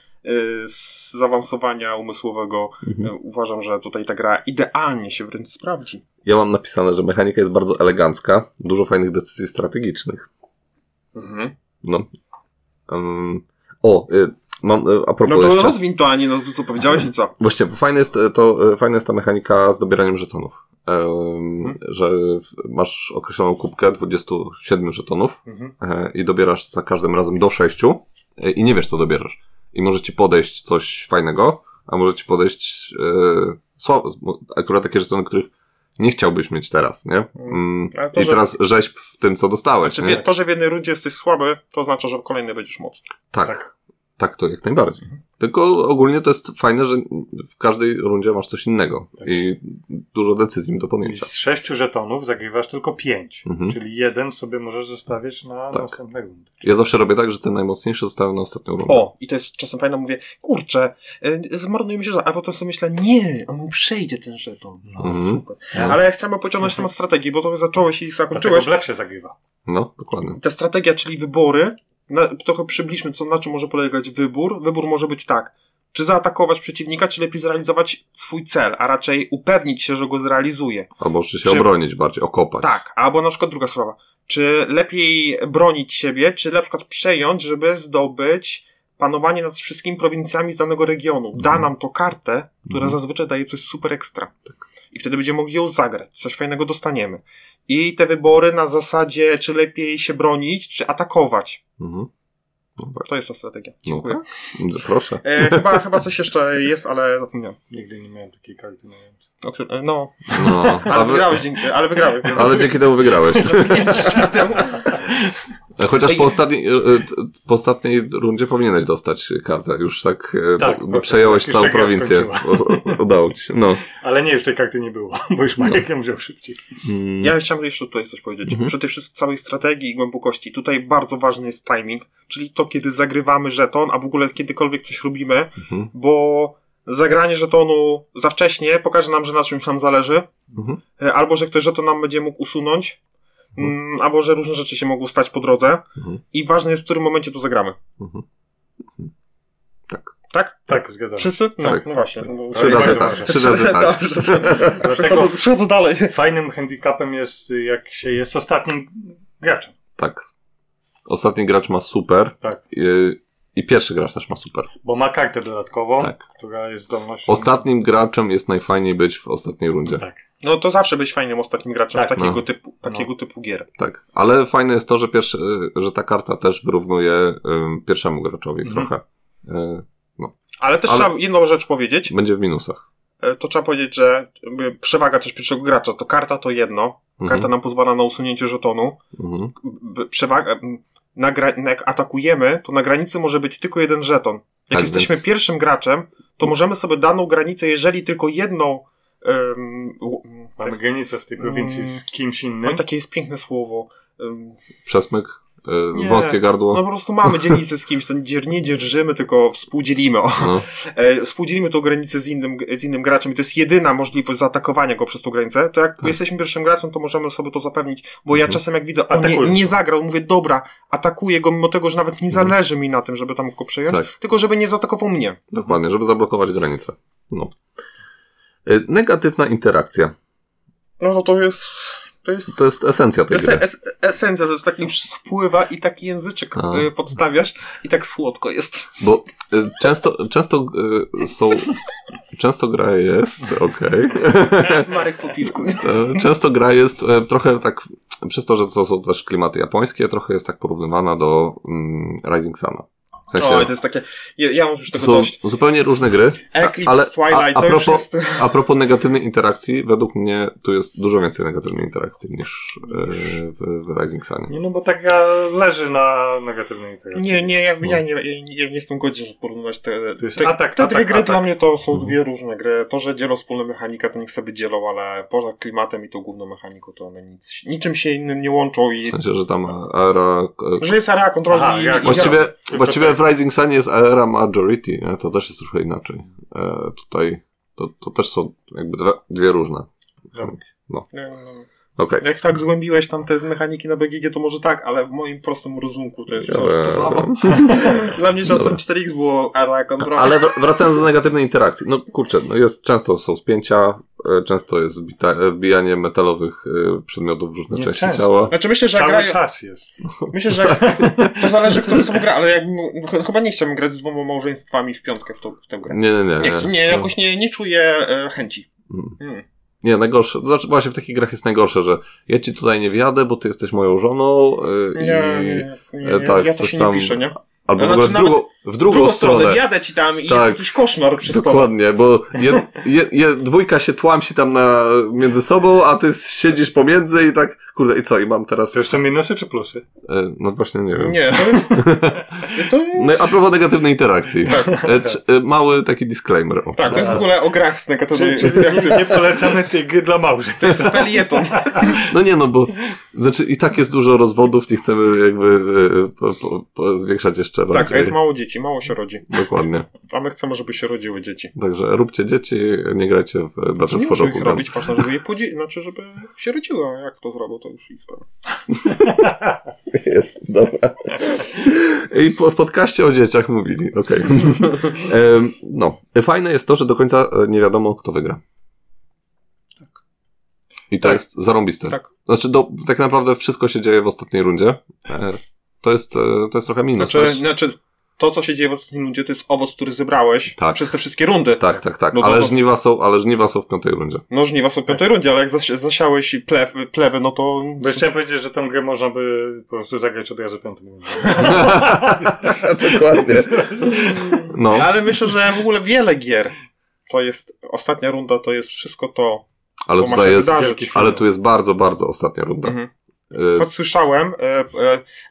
z zaawansowania umysłowego. Mhm. Uważam, że tutaj ta gra idealnie się wręcz sprawdzi. Ja mam napisane, że mechanika jest bardzo elegancka, dużo fajnych decyzji strategicznych. Mhm. No. Um, o, y, mam, y, a propos No to jeszcze. rozwiń to, Ani, no co powiedziałeś i co? Właściwie fajne jest to, e, fajna jest ta mechanika z dobieraniem żetonów. Em, Że masz określoną kubkę 27 żetonów Mhm. e, i dobierasz za każdym razem do 6 e, i nie wiesz co dobierasz. I może ci podejść coś fajnego, a może ci podejść e, słabo, akurat takie żetony, których nie chciałbyś mieć teraz, nie? Mm, Ale to, I że- teraz rzeźb w tym, co dostałeś, Znaczy, nie? to, że w jednej rundzie jesteś słaby, to oznacza, że w kolejnej będziesz mocny. Tak. Tak. Tak, to jak najbardziej. Tylko ogólnie to jest fajne, że w każdej rundzie masz coś innego Tak. i dużo decyzji do I podjęcia. z sześciu żetonów zagrywasz tylko pięć. Mhm. Czyli jeden sobie możesz zostawić na Tak. następne rundy. Ja zawsze robię tak, że ten najmocniejszy zostawiam na ostatnią rundę. O, i to jest czasem fajne, mówię, kurczę, y, zmarnuje mi się a potem sobie myślę, nie, on mi przejdzie ten żeton. No, Mhm. super. Ale chcemy pociągnąć temat strategii, bo to zacząłeś i Dlatego zakończyłeś. blef się zagrywa. No, dokładnie. Ta strategia, czyli wybory, na, trochę przybliżmy, co, na czym może polegać wybór. Wybór może być tak, czy zaatakować przeciwnika, czy lepiej zrealizować swój cel, a raczej upewnić się, że go zrealizuje. Albo czy się Czy- obronić bardziej, okopać. Tak, albo na przykład druga sprawa. Czy lepiej bronić siebie, czy na przykład przejąć, żeby zdobyć panowanie nad wszystkimi prowincjami z danego regionu. Da Mhm. nam to kartę, która Mhm. zazwyczaj daje coś super ekstra. I wtedy będziemy mogli ją zagrać, coś fajnego dostaniemy. I te wybory na zasadzie, czy lepiej się bronić, czy atakować. Mhm. No tak. To jest ta strategia. No Dziękuję. tak. Proszę. E, chyba, chyba coś jeszcze jest, ale zapomniałem. Nigdy nie miałem takiej karty na ręce. E, No, No, ale wygrałeś dzięki, ale wygrałeś. ale dzięki temu wygrałeś. Dzięki temu. Chociaż Ej. po ostatniej, e, e, po ostatniej rundzie powinieneś dostać kartę. Już tak, e, Tak, bo tak, przejąłeś tak. całą prowincję. Udało ci się. No. Ale nie, już tej karty nie było, bo już Marek ją wziął szybciej. Mm, Ja chciałem jeszcze tutaj coś powiedzieć. Mhm. Przy tej wszystkich całej strategii i głębokości, tutaj bardzo ważny jest timing, czyli to, kiedy zagrywamy żeton, a w ogóle kiedykolwiek coś robimy, Mhm. bo zagranie żetonu za wcześnie pokaże nam, że na czymś nam zależy, Mhm. e, albo że ktoś żeton nam będzie mógł usunąć, mm, albo że różne rzeczy się mogą stać po drodze Mhm. i ważne jest, w którym momencie to zagramy. Mhm. Mhm. Tak. Tak? Tak, zgadzam się. Wszyscy? No, Tak. no właśnie. No, Trzy bardzo razy tak. ważne. Trzy razy tak. Przechodzę, przechodzę dalej. fajnym handicapem jest, jak się jest ostatnim graczem. Tak. Ostatni gracz ma super Tak. i, i pierwszy gracz też ma super. Bo ma kartę dodatkową, Tak. która jest zdolnością. Ostatnim graczem jest najfajniej być w ostatniej rundzie. Tak. No to zawsze być fajnym ostatnim graczem Tak, w takiego, no. typu, takiego typu gier. Tak, ale fajne jest to, że, pierwszy, że ta karta też wyrównuje ym, pierwszemu graczowi Mhm. trochę. Y, Ale też Ale- trzeba jedną rzecz powiedzieć, Będzie w minusach. e, to trzeba powiedzieć, że przewaga też pierwszego gracza, to karta to jedno, karta Mhm. nam pozwala na usunięcie żetonu, Mhm. Przewaga, na gra, jak atakujemy, to na granicy może być tylko jeden żeton. Jak Tak, jesteśmy więc- pierwszym graczem, to możemy sobie daną granicę, jeżeli tylko jedną em, u- m, Mamy tak, granicę w tej prowincji z kimś innym. oj, takie jest piękne słowo. em, Przesmyk, Nie. wąskie gardło. No po prostu mamy dzielnicę z kimś, to nie dzier- nie dzierżymy, tylko współdzielimy. O. No. E, współdzielimy tą granicę z innym, z innym graczem i to jest jedyna możliwość zaatakowania go przez tą granicę, to jak Tak. jesteśmy pierwszym graczem, to możemy sobie to zapewnić, bo ja Mhm. czasem jak widzę, on nie, Atakuję. nie zagrał, mówię, dobra, atakuję go, mimo tego, że nawet nie zależy mi na tym, żeby tam go przejąć, Mhm. Tak. tylko żeby nie zaatakował mnie. Dokładnie, żeby zablokować granicę. No. Y, Negatywna interakcja. No to to jest... To jest... To jest esencja tej es- gry. es- esencja, to jest taki spływa i taki języczek A. y, podstawiasz i tak słodko jest. Bo y, często, często y, są. Często gra jest, okej. Marek po piwku. To Często gra jest e, trochę tak, przez to, że to są też klimaty japońskie, trochę jest tak porównywana do mm, Rising Suna. W sensie, Oj, to jest takie... Ja, ja mam już tego są dość. zupełnie różne gry. Eclipse, ale Twilight, a, a, to już propos, jest... a propos negatywnej interakcji, według mnie tu jest dużo więcej negatywnej interakcji niż e, w, w Rising Sunie. Nie, no bo ta gra leży na negatywnej interakcji. Nie, nie, ja, No. ja, nie, ja, nie- jestem godzien, żeby porównywać te, To jest te, atak, te atak, dwie gry atak. dla mnie to są Mhm. dwie różne gry. To, że dzielą wspólną mechanikę, to niech sobie dzielą, ale poza klimatem i tą główną mechaniką to one nic, niczym się innym nie łączą i W sensie, że tam era... że jest area kontroli Aha, i, jak- i Właściwie, właściwie tak. W Rising Sunie jest era majority, nie? to też jest trochę inaczej. E, tutaj to, to też są jakby dwie, dwie różne. Nie, no. Okej. Jak tak zgłębiłeś tam te mechaniki na BGG, to może tak, ale w moim prostym rozumku to jest wciąż to samo. Dla mnie czasem Dobra. 4X było area kontroli. Ale wr- wracając do negatywnej interakcji, no kurczę, no jest, często są spięcia, e, często jest e, wbijanie metalowych e, przedmiotów w różne Nie części często. ciała. Znaczy myślę, że Cały grają, czas jest. Myślę, że to zależy kto ze sobą gra, ale chyba nie chciałbym grać z dwoma małżeństwami w piątkę w, tą- w tę grę. Nie, nie, nie. Nie, chcę, nie, jakoś nie, nie czuję chęci. Mm. Mm. Nie, najgorsze, znaczy właśnie w takich grach jest najgorsze, że ja ci tutaj nie wjadę, bo ty jesteś moją żoną e, Nie, i nie, nie, nie, tak, ja coś się tam- nie piszę, nie? Albo w Znaczy w nawet drugą, w drugą, drugą stronę, stronę. jadę ci tam i Tak. jest jakiś koszmar przez. Dokładnie, bo je, je, je, dwójka się tłamsi tam na, między sobą, a ty siedzisz pomiędzy i tak, kurde, i co, i mam teraz... To już są minusy czy plusy? E, No właśnie nie wiem. Nie, to jest... To jest... No, a propos negatywnej interakcji. E, trz- e, Mały taki disclaimer. O. Tak, to jest w ogóle o grach z negatywnej czyli nie, polecamy tej gry dla małżeństw. To jest felieton. No nie, no bo znaczy i tak jest dużo rozwodów, nie chcemy jakby po, po, po zwiększać jeszcze Tak, a bardziej. jest mało dzieci, mało się rodzi. Dokładnie. A my chcemy, żeby się rodziły dzieci. Także róbcie dzieci, nie grajcie w Znaczy Battle nie muszę ich Rokugan. robić, ważne, żeby je podzi... znaczy, żeby się rodziły, a jak to zrobią, to już ich sprawa. Jest, dobra. I po, w podcaście o dzieciach mówili, okej. Em, no, fajne jest to, że do końca e, nie wiadomo, kto wygra. I to Tak. jest zarąbiste. Tak. Znaczy, do, tak naprawdę wszystko się dzieje w ostatniej rundzie. To jest, e, to jest trochę minus Znaczy, też. znaczy, to, co się dzieje w ostatnim rundzie, to jest owoc, który zebrałeś Tak. przez te wszystkie rundy. Tak, tak, tak. No to- ale, to- żniwa są, ale żniwa są w piątej rundzie. No żniwa są w piątej rundzie, ale jak zasi- zasiałeś plew, plewy, no to... Bo chciałem powiedzieć, że tą grę można by po prostu zagrać od razu piątym rundę. Dokładnie. No, Ale myślę, że w ogóle wiele gier to jest, ostatnia runda to jest wszystko to, ale co tutaj się jest, wydarzyć. ale tu jest bardzo, bardzo ostatnia runda. Mhm. E, Choć słyszałem, e, e,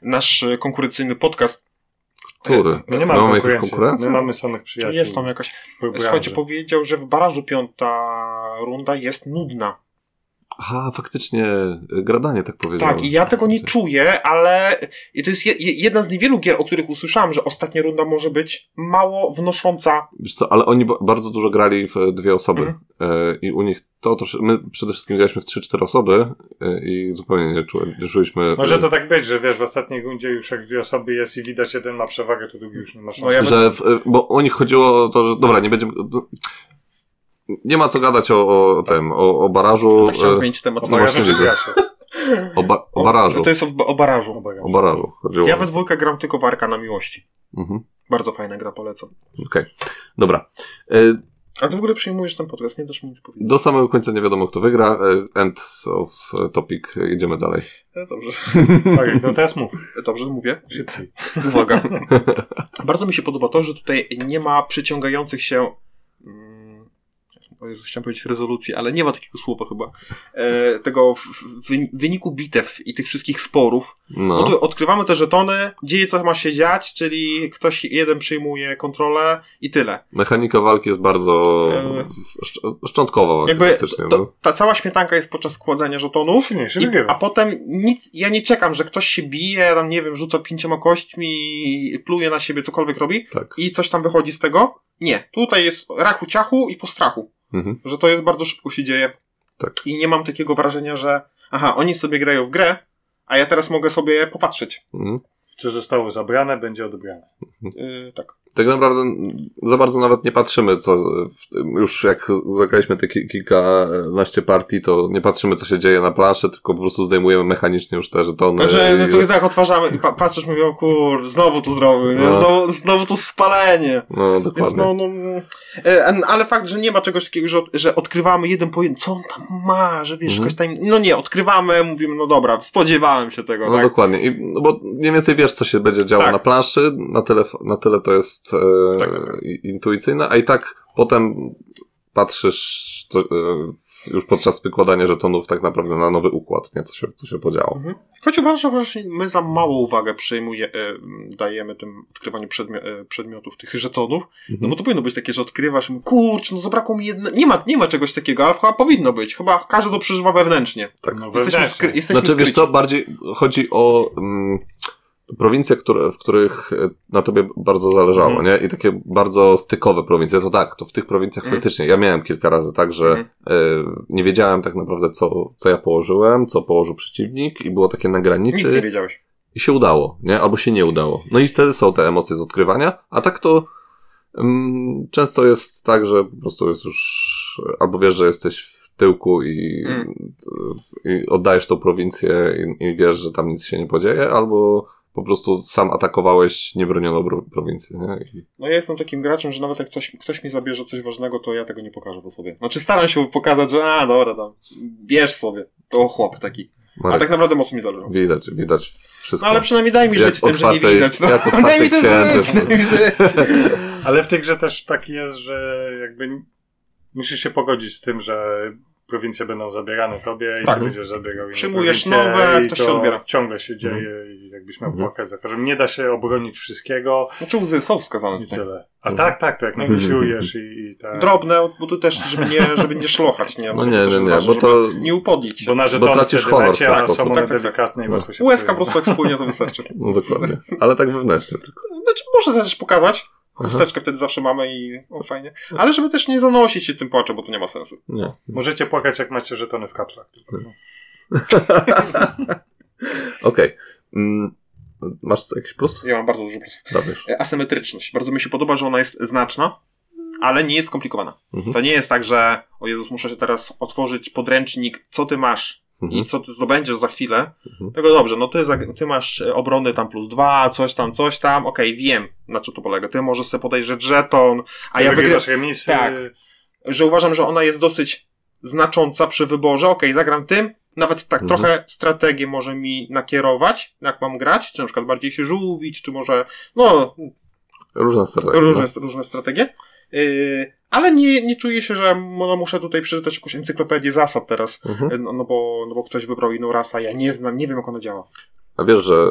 nasz konkurencyjny podcast, który? My nie My mamy mamy konkurencji. konkurencję? My mamy samych przyjaciół. jest tam jakaś... Słuchajcie, powiedział, że w barażu piąta runda jest nudna. Aha, faktycznie, y, gradanie tak powiedział. Tak, i ja tego nie czuję, ale i to jest je, je- jedna z niewielu gier, o których usłyszałem, że ostatnia runda może być mało wnosząca. Wiesz co, ale oni ba- bardzo dużo grali w dwie osoby Mhm. e, i u nich to, to my przede wszystkim graliśmy w 3-4 osoby e, i zupełnie nie, czu, nie czuliśmy, Może e, to tak być, że wiesz, w ostatniej rundzie już jak dwie osoby jest i widać jeden ma przewagę, to drugi już nie ma szans. No ja że w, bo u nich chodziło o to, że dobra, nie będziemy nie ma co gadać o, o tym, o, o barażu, Tak chciałem e, zmienić temat. O no barażu czy grasie? o, ba, o barażu, To jest o, o barażu. O barażu. o barażu chodziło. Ja we dwójkę gram tylko w Arka na miłości. Mhm. Bardzo fajna gra, polecam. Okej, dobra. E, A ty w ogóle przyjmujesz ten podcast, nie dasz mi nic powiedzieć. do samego końca nie wiadomo kto wygra, e, end of topic, jedziemy dalej. Dobrze, Okej, no teraz mów. Dobrze mówię. Szybciej. Uwaga. Bardzo mi się podoba to, że tutaj nie ma przyciągających się. O Jezu, chciałem powiedzieć rezolucji, ale nie ma takiego słowa chyba. E, tego w, w, wy- wyniku bitew i tych wszystkich sporów. No. Tu odkrywamy te żetony, dzieje co ma się dziać, czyli ktoś jeden przyjmuje kontrolę i tyle. Mechanika walki jest bardzo E, szcz- szczątkowa Jakby to, no. ta cała śmietanka jest podczas składania żetonów. Silniejszy I, wygrywa. a potem nic, ja nie czekam, że ktoś się bije, tam nie wiem, rzuca pięcioma kośćmi, pluje na siebie, cokolwiek robi Tak. i coś tam wychodzi z tego. Nie, tutaj jest rachu ciachu i po strachu, Mhm. że to jest bardzo szybko się dzieje. Tak. I nie mam takiego wrażenia, że aha, oni sobie grają w grę, a ja teraz mogę sobie popatrzeć. Mhm. Co zostało zabrane, będzie odebrane. Yy, tak. Tak naprawdę za bardzo nawet nie patrzymy, co w tym, już jak zagraliśmy te ki- kilkanaście partii, to nie patrzymy, co się dzieje na planszy, tylko po prostu zdejmujemy mechanicznie już te żetony. Znaczy, no to i tak otwarzamy i pa- patrzysz, mówię, o kur, znowu to zrobił? No. Znowu, znowu to spalenie. No, Więc dokładnie. no, no, e, ale fakt, że nie ma czegoś takiego, że, że odkrywamy jeden po jednym, co on tam ma, że wiesz, Mhm. tam, no nie, odkrywamy, mówimy, no dobra, spodziewałem się tego, No tak? dokładnie. I, no bo mniej więcej wiesz, co się będzie działo Tak. na planszy, na tyle, na tyle to jest e, Tak, tak, tak. intuicyjne, a i tak potem patrzysz co, e, już podczas wykładania żetonów tak naprawdę na nowy układ, nie? Co się, co się podziało. Mhm. Choć uważam, że my za mało uwagę przyjmuje, e, dajemy tym odkrywaniu e, przedmiotów, tych żetonów, no Mhm. bo to powinno być takie, że odkrywasz, kurczę, no zabrakło mi jedno, nie ma, nie ma czegoś takiego, ale chyba powinno być, chyba każdy to przeżywa wewnętrznie. Tak. No, Jesteśmy, wewnętrznie. skry- jesteśmy Znaczy, wiesz skryci. co, bardziej chodzi o mm, prowincje, które, w których e, na tobie bardzo zależało, Mhm. nie? I takie bardzo stykowe prowincje, to tak, to w tych prowincjach Mhm. faktycznie, ja miałem kilka razy tak, że Mhm. e, nie wiedziałem tak naprawdę, co, co ja położyłem, co położył przeciwnik i było takie na Nic nie granicy wiedziałeś. i się udało, nie? Albo się nie udało. No i wtedy są te emocje z odkrywania, a tak to mm, często jest tak, że po prostu jest już, albo wiesz, że jesteś w tyłku i, Mm. i oddajesz tą prowincję i, i wiesz, że tam nic się nie podzieje, albo po prostu sam atakowałeś niebronioną pro- prowincję, nie? I, No ja jestem takim graczem, że nawet jak coś, ktoś mi zabierze coś ważnego, to ja tego nie pokażę po sobie. Znaczy staram się pokazać, że a dobra, tam, bierz sobie. To chłop taki. A Marek, tak naprawdę mocno mi zależy. widać, widać wszystko. No ale przynajmniej daj mi żyć tym, że nie widać. No. jak daj mi księdze. żyć, daj mi żyć. Ale w tej grze też tak jest, że jakby musisz się pogodzić z tym, że prowincje będą zabierane tobie i Tak. ty będziesz zabierał inne Przyjmujesz nowe, i to się odbiera. ciągle się dzieje i jakbyś miał Mhm. za każdym. Nie da się obronić wszystkiego Znaczy łzy są wskazane i tyle. A Mhm. tak, tak, to jak negocjujesz i, i tak. Drobne, bo tu też, żeby nie, żeby nie szlochać, nie? No Bo nie, nie, nie, bo to- żeby Nie upodlić się. Bo na żetony tracisz wtedy honor w leci, ten a są Tak, tak, tak. delikatne i No. łatwo się Łezka po prostu jak spłynie, to wystarczy. No dokładnie. Ale tak wewnętrznie tylko. Znaczy, można też pokazać. Chusteczkę wtedy zawsze mamy i o, fajnie. Ale żeby też nie zanosić się tym płaczem, bo to nie ma sensu. Nie. Możecie płakać jak macie żetony w kapslach. tylko, no. Okej. Mm, Masz jakiś plus? Ja mam bardzo dużo plusów. Dobierz. E, Asymetryczność. Bardzo mi się podoba, że ona jest znaczna, ale nie jest skomplikowana. Mhm. To nie jest tak, że o Jezus, muszę się teraz otworzyć podręcznik, co ty masz i Mhm. co ty zdobędziesz za chwilę. Mhm. Tego dobrze, no ty, ty masz e, obrony tam plus dwa, coś tam, coś tam, okej, wiem na czym to polega. Ty możesz sobie podejrzeć żeton, a ja wygram, Wygrywasz remisy. Tak. że uważam, że ona jest dosyć znacząca przy wyborze. Okej, zagram tym, nawet tak Mhm. trochę strategię może mi nakierować, jak mam grać, czy na przykład bardziej się żółwić, czy może, no, Różne strategie. różne, no. różne strategie. Yy, ale nie, nie czuję się, że no, muszę tutaj przeczytać jakąś encyklopedię zasad teraz, Mhm. no, no, bo, no bo ktoś wybrał inną rasę, ja nie znam, nie wiem jak ona działa. A wiesz, że y,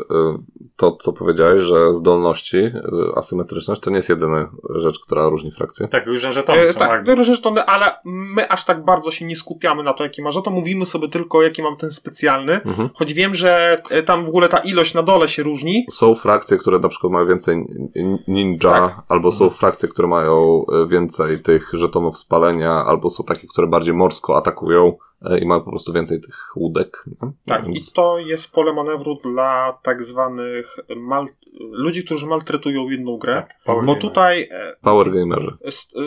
to, co powiedziałeś, że zdolności, y, asymetryczność, to nie jest jedyna rzecz, która różni frakcje. Tak, różne żetony E, są. tak, magii. różne żetony, ale my aż tak bardzo się nie skupiamy na to, jaki ma żeton, mówimy sobie tylko, jaki mam ten specjalny, Mhm. choć wiem, że e, tam w ogóle ta ilość na dole się różni. Są frakcje, które na przykład mają więcej nin- ninja, Tak. albo są frakcje, które mają y, więcej tych żetonów spalenia, albo są takie, które bardziej morsko atakują i mają po prostu więcej tych łódek. Nie? Tak, Więc- i to jest pole manewru dla tak zwanych mal... ludzi, którzy maltretują jedną grę. Tak, power Bo gamer. tutaj e, Power gamerzy. s- e,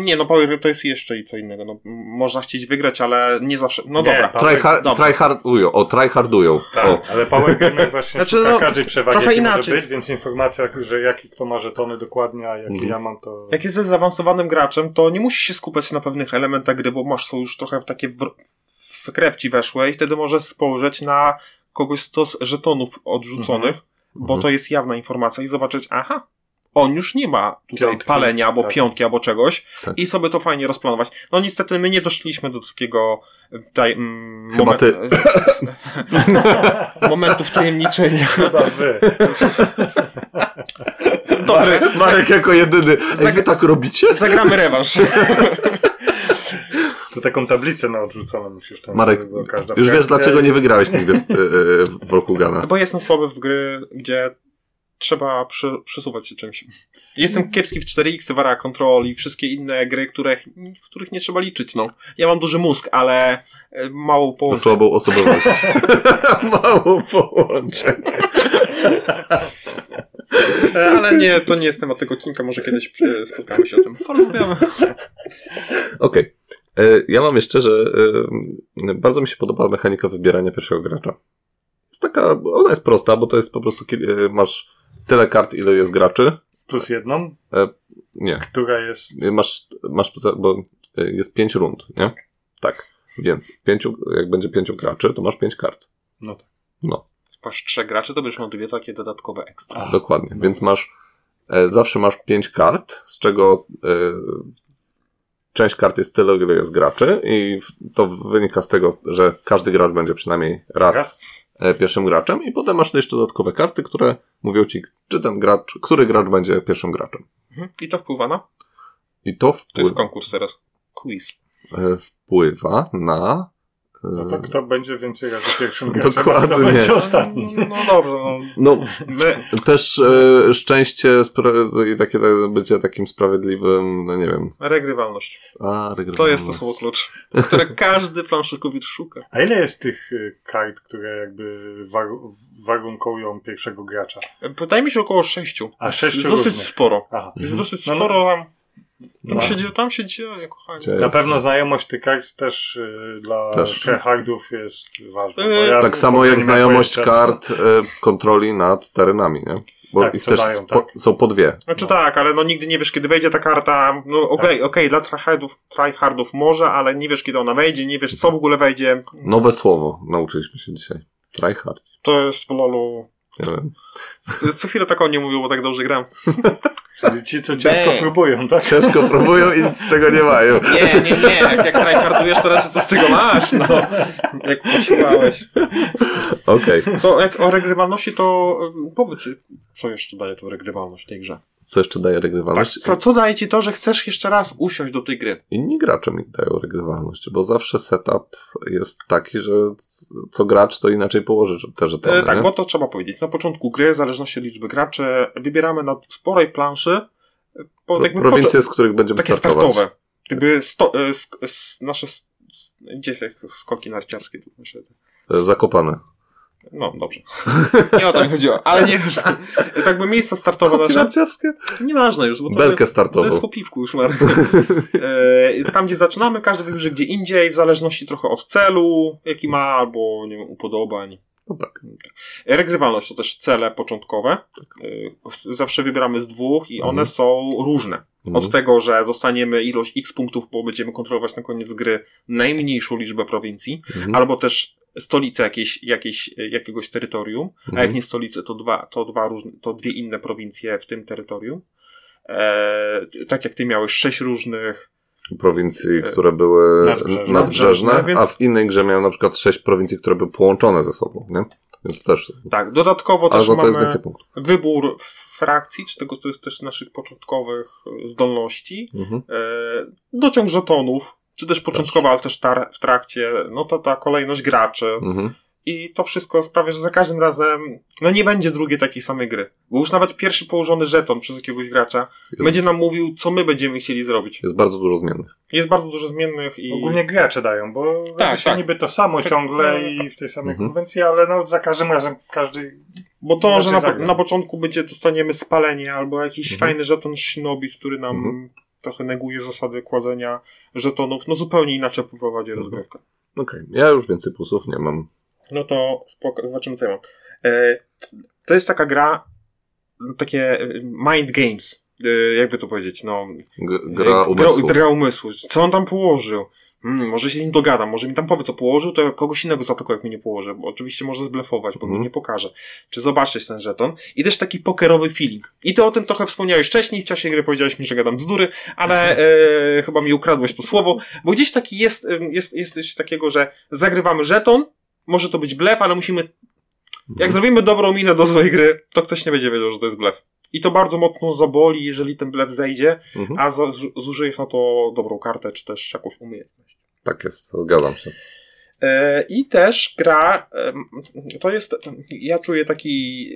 nie, no Power to jest jeszcze i co innego. No, można chcieć wygrać, ale nie zawsze. No Nie, dobra. pa- Tryhard, tryhardują, o, tryhardują. O, Tak, ale Power Gamer właśnie Znaczy, szuka no, każdej przewagi, trochę jaki może inaczej. być, więc informacja, że jaki kto ma żetony dokładnie, a jaki Mhm. ja mam, to... Jak jesteś zaawansowanym graczem, to nie musisz się skupiać na pewnych elementach gry, bo masz są już trochę takie w, w krew ci weszłe i wtedy możesz spojrzeć na kogoś z tos żetonów odrzuconych, bo Mhm. to jest jawna informacja i zobaczyć, aha, on już nie ma tutaj Piątki. palenia albo Tak. piątki albo czegoś Tak. i sobie to fajnie rozplanować. No niestety my nie doszliśmy do takiego taj, mm, Chyba ty. momentów tajemniczenia. Chyba wy. Dobrze, Marek, Marek jako jedyny. Ej, Zag- tak robicie? zagramy rewanż. To taką tablicę na odrzuconą musisz tam... Marek, już wiesz, dlaczego nie wygrałeś nigdy w, y, y, w Rokugana. Bo jestem słaby w gry, gdzie trzeba przy, przesuwać się czymś. Jestem kiepski w 4X, Vara Control i wszystkie inne gry, które, w których nie trzeba liczyć. No. Ja mam duży mózg, ale e, mało połączeń. Słabą osobowość. Mało połączeń. E, Ale nie, to nie jest temat tego odcinka, może kiedyś spotkamy się o tym. Porozmawiamy. Okej. E, Ja mam jeszcze, że e, bardzo mi się podoba mechanika wybierania pierwszego gracza. Jest taka, ona jest prosta, bo to jest po prostu, e, masz tyle kart, ile jest graczy. Plus jedną, Nie, która jest... masz, masz, bo e, jest pięć rund, nie? Tak. Więc pięciu, jak będzie pięciu graczy, to masz pięć kart. No tak. No, Masz trzech graczy, to będziesz miał dwie takie dodatkowe ekstra. Dokładnie. no. Więc masz, e, zawsze masz pięć kart, z czego e, część kart jest tyle, ile jest graczy i to wynika z tego, że każdy gracz będzie przynajmniej raz, Raz. e, pierwszym graczem i potem masz jeszcze dodatkowe karty, które mówią ci, czy ten gracz, który gracz będzie pierwszym graczem. Mhm. I to wpływa na? I to To jest wpływa, konkurs teraz. Quiz. e, wpływa na... e, No to kto będzie więcej razy pierwszym graczem, Dokładnie. kto będzie ostatni. No, no dobrze, no. No, My, też e, szczęście spra- i takie e, bycie takim sprawiedliwym, no nie wiem. regrywalność. A, regrywalność. To jest to słowo klucz, które każdy planszykowicz szuka. A ile jest tych y, kart, które jakby waru- warunkują pierwszego gracza? Wydaje mi się około sześciu. A, sześciu Dosyć różnych. sporo. Aha. Jest dosyć No, no. tam. No. się, dzieje- tam się dzieje, kochanie. Dzieje. Na pewno znajomość tych kart też y, dla Też. tryhardów jest ważna. Yy, ja Tak samo jak znajomość kart e, kontroli nad terenami, nie? Bo Tak, ich też dają, po, tak. są po dwie. Znaczy tak, ale no nigdy nie wiesz, kiedy wejdzie ta karta. No okej, Tak. okej, dla tryhardów, tryhardów może, ale nie wiesz, kiedy ona wejdzie, nie wiesz, co w ogóle wejdzie. Nowe słowo nauczyliśmy się dzisiaj. Tryhard. To jest w LoLu... Nie wiem. Co, co chwilę tak o nie mówił, bo tak dobrze gram. Czyli ci, co ciężko Bang. próbują, tak? Ciężko próbują i nic z tego nie mają. Nie, nie, nie, jak, jak tryhardujesz, to raczej co z tego masz, no. Jak posiłałeś. Okej. To jak o regrywalności, to ym, powiedz, co jeszcze daje tą regrywalność tej grze? Co jeszcze daje Tak, regrywalność? co, co daje ci to, że chcesz jeszcze raz usiąść do tej gry? Inni gracze mi dają regrywalność, bo zawsze setup jest taki, że co gracz to inaczej położy te żetony. E, tak, nie? bo to trzeba powiedzieć. Na początku gry, w zależności od liczby graczy, wybieramy na sporej planszy e, po, Pro, jakby prowincje, z których będziemy takie startować. startowe. Jakby sto, e, sk, s, nasze s, s, gdzie są skoki narciarskie? Nasze, E, Zakopane. No, dobrze. Nie o to mi chodziło, ale nie Tak jakby miejsca startowe nasze. narciarskie? Nieważne już, bo to, Belkę to jest startową. po piwku już, Marek. E, Tam, gdzie zaczynamy, każdy wybierze gdzie indziej, w zależności trochę od celu, jaki ma, albo nie wiem, upodobań. No tak. Regrywalność to też cele początkowe. Y, Zawsze wybieramy z dwóch i one Mhm. są różne. Mhm. Od tego, że dostaniemy ilość x punktów, bo będziemy kontrolować na koniec gry najmniejszą liczbę prowincji, Mhm. albo też stolicę jakieś, jakieś, jakiegoś terytorium, a Mhm. jak nie stolicę, to dwa, to dwa różne, to dwie inne prowincje w tym terytorium. E, tak jak ty miałeś sześć różnych, Prowincji, które były Nadbrzeżne. nadbrzeżne, Nadbrzeżne, a więc- w innej grze miałem na przykład sześć prowincji, które były połączone ze sobą, nie? Więc też. tak, dodatkowo Ale też to, to jest mamy wybór frakcji, czy tego to jest też naszych początkowych zdolności, Mhm. e, dociąg żetonów, czy też początkowo, ale też tar- w trakcie, no to ta kolejność graczy. Mhm. I to wszystko sprawia, że za każdym razem, no nie będzie drugiej takiej samej gry. Bo już nawet pierwszy położony żeton przez jakiegoś gracza Jest, będzie nam mówił, co my będziemy chcieli zrobić. jest bardzo dużo zmiennych. Jest bardzo dużo zmiennych i... Ogólnie gracze dają, bo Tak, się tak. niby to samo Tak, ciągle no, i w tej samej Mhm. konwencji, ale no za każdym razem każdy Bo to, że na, zagra. na początku będzie dostaniemy spalenie albo jakiś Mhm. fajny żeton Shinobi, który nam Mhm. Trochę neguje zasady kładzenia żetonów, no zupełnie inaczej poprowadzi Mhm. rozgrywkę. Okej, ja już więcej plusów nie mam. No to spoko, zobaczymy co ja mam. E, to jest taka gra, takie e, mind games, e, jakby to powiedzieć, no... G- gra e, umysłu. Gra, gra umysłu. Co on tam położył? Hmm, może się z nim dogadam, może mi tam powie, co położył, to ja kogoś innego zaatakuję, jak mi nie położy, bo oczywiście może zblefować, bo mi Mhm. nie pokaże. Czy zobaczyć ten żeton. I też taki pokerowy feeling. I ty o tym trochę wspomniałeś wcześniej, w czasie gry powiedziałeś mi, że gadam bzdury, ale e, chyba mi ukradłeś to słowo, bo gdzieś taki jest, jest, jest coś takiego, że zagrywamy żeton, może to być blef, ale musimy jak Mhm. zrobimy dobrą minę do złej gry, to ktoś nie będzie wiedział, że to jest blef. I to bardzo mocno zaboli, jeżeli ten blef zejdzie, Mhm. a zużyjesz na to dobrą kartę, czy też jakąś umiejętność. Tak jest, zgadzam się. E, I też gra, to jest, ja czuję taki,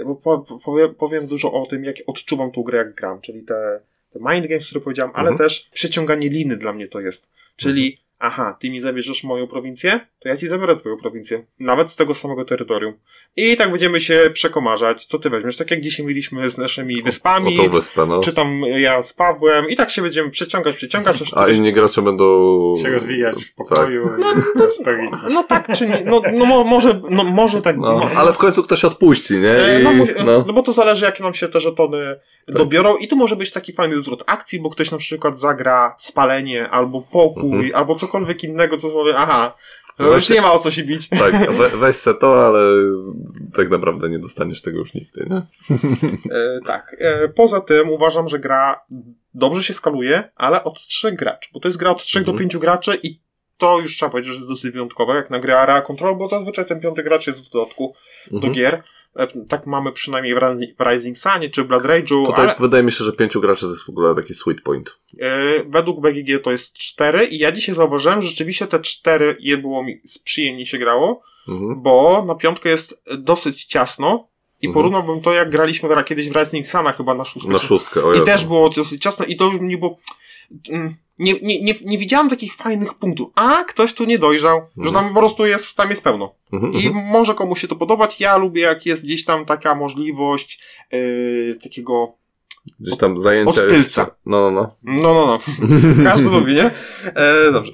e, powiem, powiem dużo o tym, jak odczuwam tą grę, jak gram, czyli te, te mind games, które powiedziałem, ale Mhm. też przeciąganie liny dla mnie to jest. Czyli, aha, ty mi zabierzesz moją prowincję, to ja ci zabiorę twoją prowincję. Nawet z tego samego terytorium. I tak będziemy się przekomarzać, co ty weźmiesz. Tak jak dzisiaj mieliśmy z naszymi wyspami, O tą wyspę, no. czy tam ja z Pawłem, i tak się będziemy przeciągać, przeciągać. aż A inni gracze będą... się rozwijać w pokoju Tak. i prosperity. No tak, czy nie, no, no mo- może, no może tak. No, no, ale w końcu ktoś odpuści, nie? E, I, No, mu- no. no bo to zależy, jakie nam się te żetony Tak. dobiorą. I tu może być taki fajny zwrot akcji, bo ktoś na przykład zagra spalenie, albo pokój, Mhm. albo cokolwiek innego, co sobie, aha, no już nie ma o co się bić. Tak, we, weź se to, ale tak naprawdę nie dostaniesz tego już nigdy, nie? E, tak. E, poza tym uważam, że gra dobrze się skaluje, ale od trzech graczy, bo to jest gra od trzech Mhm. do pięciu graczy i to już trzeba powiedzieć, że jest dosyć wyjątkowe, jak na grę Area Control, bo zazwyczaj ten piąty gracz jest w dodatku do Mhm. gier. E, Tak mamy przynajmniej w Rising- Sunie czy Blood Rage'u, Tutaj ale wydaje mi się, że pięciu graczy to jest w ogóle taki sweet point. e, według BGG to jest cztery i ja dzisiaj zauważyłem, że rzeczywiście te cztery je było mi przyjemnie się grało, Mhm. bo na piątkę jest dosyć ciasno i Mhm. porównałbym to, jak graliśmy kiedyś w Rising Suna chyba na szóstkę. Na szóstkę, o I też było dosyć ciasno i to już mnie było... Nie, nie, nie, nie widziałem takich fajnych punktów. A ktoś tu nie dojrzał, że Mhm. tam po prostu jest, tam jest pełno. Mhm, I mhm. może komuś się to podobać. Ja lubię, jak jest gdzieś tam taka możliwość yy, takiego. Gdzieś tam zajęcia... od tylca. No, no, no. No, no, no. Każdy lubi, nie? E, dobrze.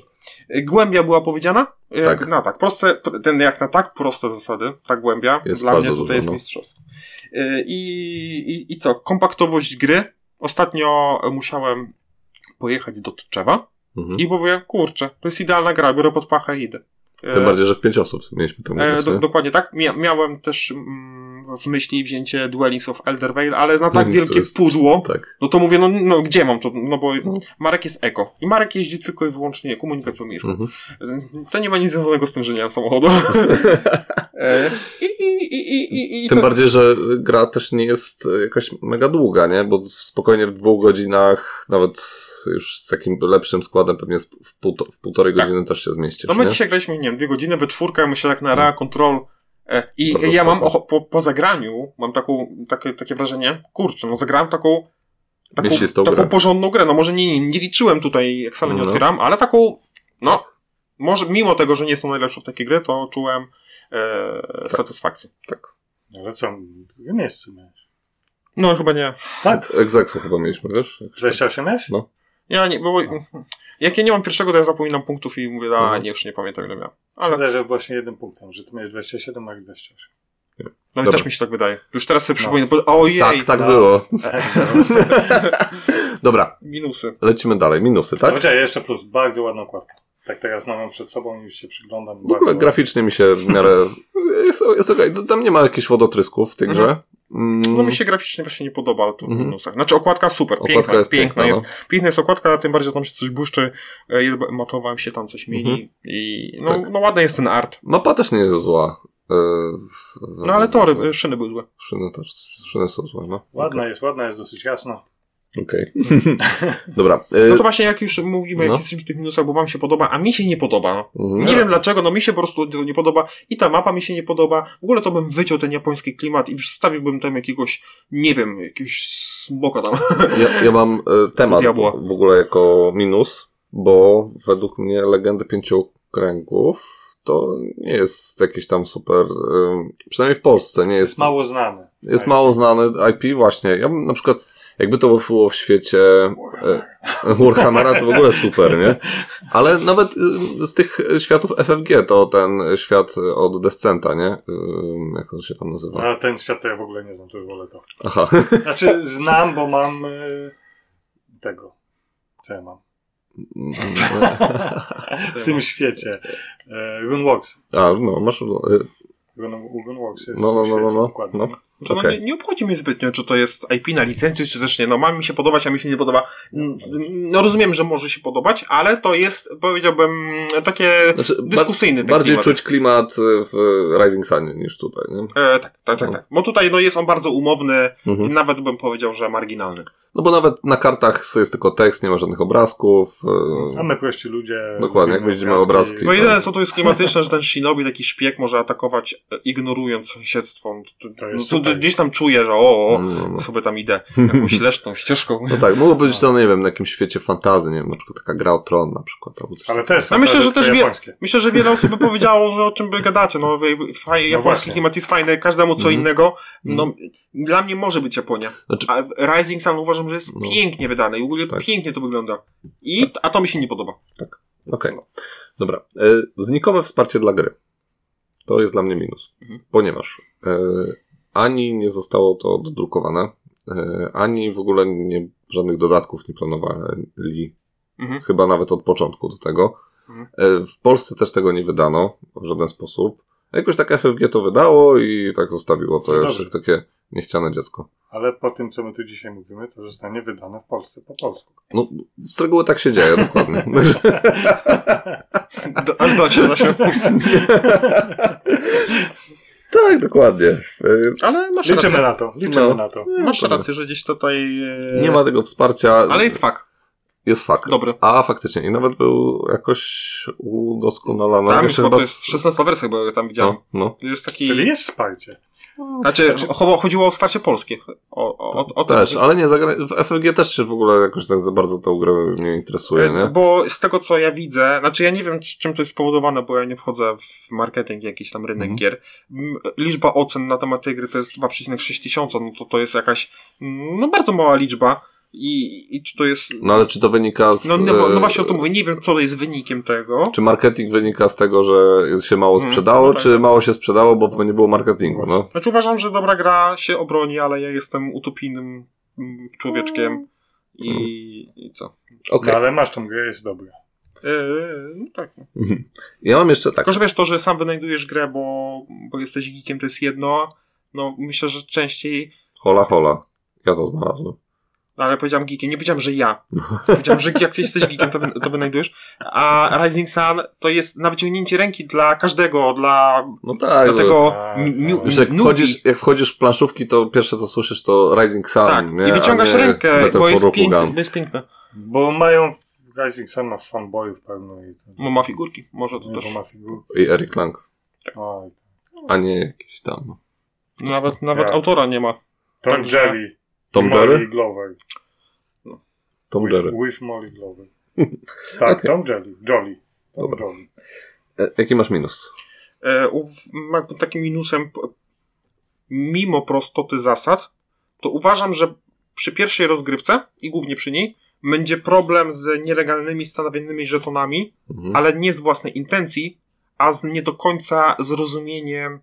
Głębia była powiedziana? Jak, Tak. No tak, proste, ten jak na tak proste zasady, tak głębia, Jest dla mnie tutaj dużo, jest no. mistrzostwo. Y, I, i, I co, kompaktowość gry. Ostatnio musiałem pojechać do Tczewa Mhm. i mówię, kurczę, to jest idealna gra, biorę pod pachę i idę. Tym E, bardziej, że w pięć osób mieliśmy to E, mówić, do, nie? dokładnie tak. Mia miałem też mm, w myśli wzięcie Dwellings of Elder Vale, ale na tak To wielkie jest- pudło, Tak. no to mówię, no, no gdzie mam to? No bo Marek jest eko. I Marek jeździ tylko i wyłącznie komunikacją miejską. Mhm. To nie ma nic związanego z tym, że nie mam samochodu. E, I, i, i, Tym to, bardziej, że gra też nie jest jakaś mega długa, nie? Bo spokojnie w dwóch godzinach, nawet już z takim lepszym składem, pewnie w, pół, w półtorej Tak. godziny też się zmieścisz, No my nie? dzisiaj graliśmy, nie wiem, dwie godziny we czwórkę, myślę tak na Rea Control. E, I Bardzo ja mam po, po zagraniu, mam taką, takie, takie wrażenie, kurczę, no zagrałem taką taką, taką grę. porządną grę. No może nie, nie, liczyłem tutaj, jak wcale nie No. otwieram, ale taką, no, może mimo tego, że nie jestem najlepszy w takie gry, to czułem e, satysfakcję. Tak. Ale co, drugie miejsce miałeś? No chyba nie. Tak. Egzekwo chyba mieliśmy, wiesz? Jakoś tak. 28 miałeś? No. Ja nie, bo jak ja nie mam pierwszego, to ja zapominam punktów i mówię, a Mhm. nie, już nie pamiętam ile miałem. Ale Ale że właśnie jednym punktem, że ty miałeś 27, Marek 28. no i też mi się tak wydaje. Już teraz sobie No. przypominam, bo- ojej, Tak, tak no. było. no. Dobra, minusy. lecimy dalej. Minusy, Tak? tak? jeszcze plus, bardzo ładna okładka. Tak teraz mam ją przed sobą i już się przyglądam. W ogóle graficznie mi się w miarę... Jest, jest okej. Tam nie ma jakichś wodotrysków w tej Mhm. grze. Mm, No mi się graficznie właśnie nie podoba, ale to w Mhm. minusach. Znaczy okładka super, Okładka piękna, jest piękna, piękna, jest, piękna jest okładka, tym bardziej, że tam się coś błyszczy, e, jest, matowałem się tam coś mieli Mhm. i no, Tak. no ładny jest ten art. Mapa też nie jest zła. W- No ale tory, e, szyny były złe. Szyny też, szyny są złe, no. Ładna jest, ładna jest, dosyć jasna. Okej. Dobra. e, No to właśnie jak już mówimy, No. jak jesteśmy w tych minusach, bo wam się podoba, a mi się nie podoba. No. mhm. Nie wiem dlaczego, no mi się po prostu to nie podoba i ta mapa mi się nie podoba. W ogóle to bym wyciął ten japoński klimat i wstawiłbym tam jakiegoś, nie wiem, jakiegoś smoka tam. Ja, ja mam e, temat Diabła. w ogóle jako minus, bo według mnie Legendy Pięciu Kręgów to nie jest jakiś tam super, e, przynajmniej w Polsce nie jest, Jest mało znany. jest Tak. mało znany IP właśnie. Ja bym na przykład, jakby to było w świecie e, Warhammera, to w ogóle super, nie? Ale nawet e, z tych światów FFG to ten świat od Descenta, nie? E, Jak on się tam nazywa? A ten świat to ja w ogóle nie znam, to już wolę to. Aha. Znaczy znam, bo mam tego. Co ja mam? w tym świecie. Runworks. A, no, masz... Run, Runworks jest No, no, w no, świecie, no, no. Dokładnie. no. No, nie, nie obchodzi mnie zbytnio, czy to jest IP na licencji, czy też nie. No ma mi się podobać, a mi się nie podoba. No rozumiem, że może się podobać, ale to jest, powiedziałbym, takie Znaczy, dyskusyjny ten Bardziej klimat czuć klimat w Rising Sunie niż tutaj, nie? E, tak, tak, tak, tak. Bo tutaj no, jest on bardzo umowny i Mhm. nawet bym powiedział, że marginalny. No bo nawet na kartach jest tylko tekst, nie ma żadnych obrazków. A e, my prości ludzie. Dokładnie, jak lubimy widzimy obrazki. No jedyne co tu jest klimatyczne, że ten shinobi, taki szpieg może atakować e, ignorując sąsiedztwo. To, To jest no, super. gdzieś tam czuję, że o, o no, no. sobie tam idę jakąś leśną ścieżką. no tak, mogło być to, nie wiem, na jakimś świecie fantazy, nie wiem, na przykład taka gra o tron na przykład. Albo coś Ale to jest No myślę, że też wie-. Myślę, że wiele osób by powiedziało, że o czym by gadacie. No, faj, japoński właśnie. klimat jest fajny, każdemu co Mhm. innego. No, dla mnie może być Japonia. Znaczy- A Rising Sun uważam, że jest No. pięknie wydane i w ogóle Tak. pięknie to wygląda. I, a to mi się nie podoba. Okej, dobra. E, Znikome wsparcie dla gry. To jest dla mnie minus. Mhm. Ponieważ e, ani nie zostało to dodrukowane, e, ani w ogóle nie, żadnych dodatków nie planowali Mhm. chyba nawet od początku do tego. Mhm. E, W Polsce też tego nie wydano w żaden sposób. Jakoś tak FFG to wydało i tak zostawiło to już dobrze. takie niechciane dziecko. Ale po tym, co my tu dzisiaj mówimy, to zostanie wydane w Polsce po polsku. No, z reguły tak się dzieje, dokładnie. Do, aż do się zasiął. tak, dokładnie. E, Ale masz Liczymy rację. na to, liczymy No. na to. Masz nie. rację, że gdzieś tutaj... e, Nie ma tego wsparcia. Ale jest fakt. Jest fakt. Dobry. A faktycznie. I nawet był jakoś udoskonalony. Tam Jeszcze chyba to jest 16 wersja, bo ja tam widziałem. no, no. Jest taki... Czyli jest wsparcie. Znaczy, cho- chodziło o wsparcie polskie. O, o, o, o Też, ale nie, zagra... w FFG też się w ogóle jakoś tak za bardzo tą grę nie interesuje, nie? E, Bo z tego co ja widzę, znaczy ja nie wiem czym to jest spowodowane, bo ja nie wchodzę w marketing, jakiś tam rynek Mhm. gier. Liczba ocen na temat tej gry to jest 2,6 tysiąca, no to to jest jakaś mm, no bardzo mała liczba. I, I czy to jest... No ale czy to wynika z... No, no, no e, właśnie o to mówię, nie wiem co jest wynikiem tego. Czy marketing wynika z tego, że się mało Mm, sprzedało, no tak. czy mało się sprzedało, bo nie było marketingu, no? Znaczy uważam, że dobra gra się obroni, ale ja jestem utopijnym mm, człowieczkiem i, i co? Okej. No ale masz tą grę, jest dobra. Eee, no tak. no. Mhm. Ja mam jeszcze tak. Tylko, że wiesz, to, że sam wynajdujesz grę, bo, bo jesteś geekiem, to jest jedno. No, myślę, że częściej, Hola, hola. Ja to znalazłem. No, ale powiedziałem geekiem, nie powiedziałem, że ja. Powiedziałem, że jak ty jesteś geekiem, to, wy- to wynajdujesz. A Rising Sun to jest na wyciągnięcie ręki dla każdego, dla, No tak. dla tego tak, tak. Jak wchodzisz, jak wchodzisz w planszówki, to pierwsze co słyszysz to Rising Sun. Tak, nie? i wyciągasz nie rękę, bo jest, piękne, bo jest piękne. Bo mają Rising Sun ma fanboyów pełno i to, Bo ma figurki, może to nie, też. bo ma figurki. I Eric Lang. Oj. A nie jakiś tam. No, Nawet, nawet Ja. autora nie ma. Tom Także- Jelly. Tom Jerry? Glover. Tom with, Jerry. with Molly Glover. tak, Okej. Tom Jelly. Jolly. Tom Dobra. Jolly. E, jaki masz minus? E, u- takim minusem, mimo prostoty zasad, to uważam, że przy pierwszej rozgrywce i głównie przy niej będzie problem z nielegalnymi stanowionymi żetonami, Mhm. ale nie z własnej intencji, a z nie do końca zrozumieniem,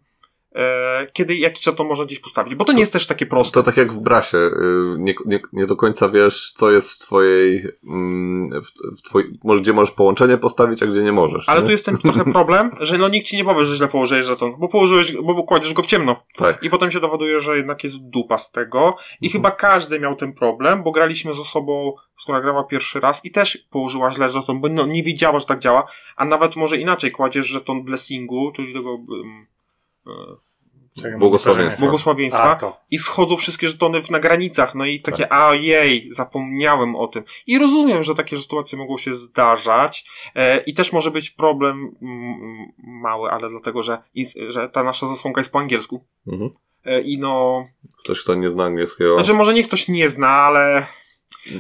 kiedy jaki żeton można gdzieś postawić. Bo to nie jest też takie proste. To tak jak w brasie. y, Nie, nie, nie do końca wiesz, co jest w twojej. mm, W, w twoj, gdzie możesz połączenie postawić, a gdzie nie możesz. Ale nie? tu jest ten trochę problem, że no nikt ci nie powie, że źle położyłeś żeton, bo położyłeś, bo kładziesz go w ciemno. Tak. I potem się dowoduje, że jednak jest dupa z tego. I chyba każdy miał ten problem, bo graliśmy z osobą, która grała pierwszy raz i też położyła źle żeton, bo no, nie wiedziała, że tak działa. A nawet może inaczej kładziesz żeton blessingu, czyli tego um, e, Błogosławieństwa. błogosławieństwa. A, to. I schodzą wszystkie żetony w, na granicach. No i takie, a jej, zapomniałem o tym. I rozumiem, że takie sytuacje mogą się zdarzać. E, I też może być problem mm, mały, ale dlatego, że, ins- że ta nasza zasłonka jest po angielsku. Mhm. E, I no, Ktoś, kto nie zna angielskiego. znaczy może nie ktoś nie zna, ale.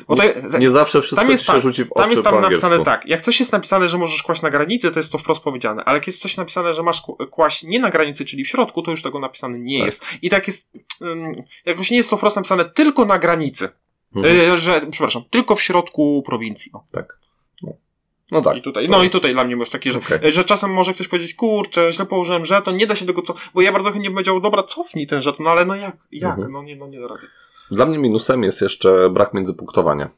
Bo to, nie zawsze wszystko tam jest się tak, rzuci w oczy tam jest tam napisane tak. Jak coś jest napisane, że możesz kłaść na granicy, to jest to wprost powiedziane. Ale jak jest coś napisane, że masz kł- kłaść nie na granicy, czyli w środku, to już tego napisane nie Tak. jest. I tak jest. ym, jakoś nie jest to wprost napisane tylko na granicy. Mhm. Y, że, przepraszam, tylko w środku prowincji. O. Tak. No, no tak. I tutaj, no i tutaj dla mnie jest takie, że, Okej. że czasem może ktoś powiedzieć, kurczę, źle położyłem żeton, nie da się tego co, bo ja bardzo chętnie bym powiedział, dobra, cofnij ten żeton, no ale no jak, jak, Mhm. no nie, no nie da rady. Dla mnie minusem jest jeszcze brak międzypunktowania.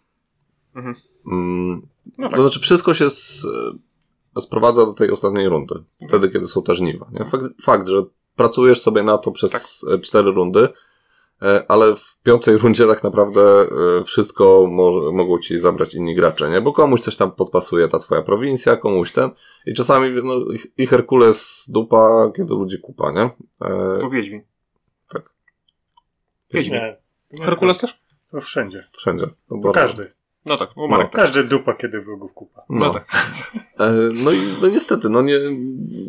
Mhm. Mm, No tak. To znaczy, wszystko się s- sprowadza do tej ostatniej rundy. Wtedy, kiedy są te żniwa. Nie? Fakt, fakt, że pracujesz sobie na to przez e, cztery rundy, e, ale w piątej rundzie tak naprawdę e, wszystko może, mogą ci zabrać inni gracze, nie? Bo komuś coś tam podpasuje ta twoja prowincja, komuś ten. I czasami no, i- i Herkules dupa, kiedy ludzi kupa, nie? E, To Wiedźmin. Tak. Wiedźmin. Nie. Nie, Herkules też? To wszędzie. wszędzie. To bardzo- każdy. No tak, no Marek. tak. Każdy dupa, kiedy wrogów kupa. No, No. tak. E, No i no niestety, no nie,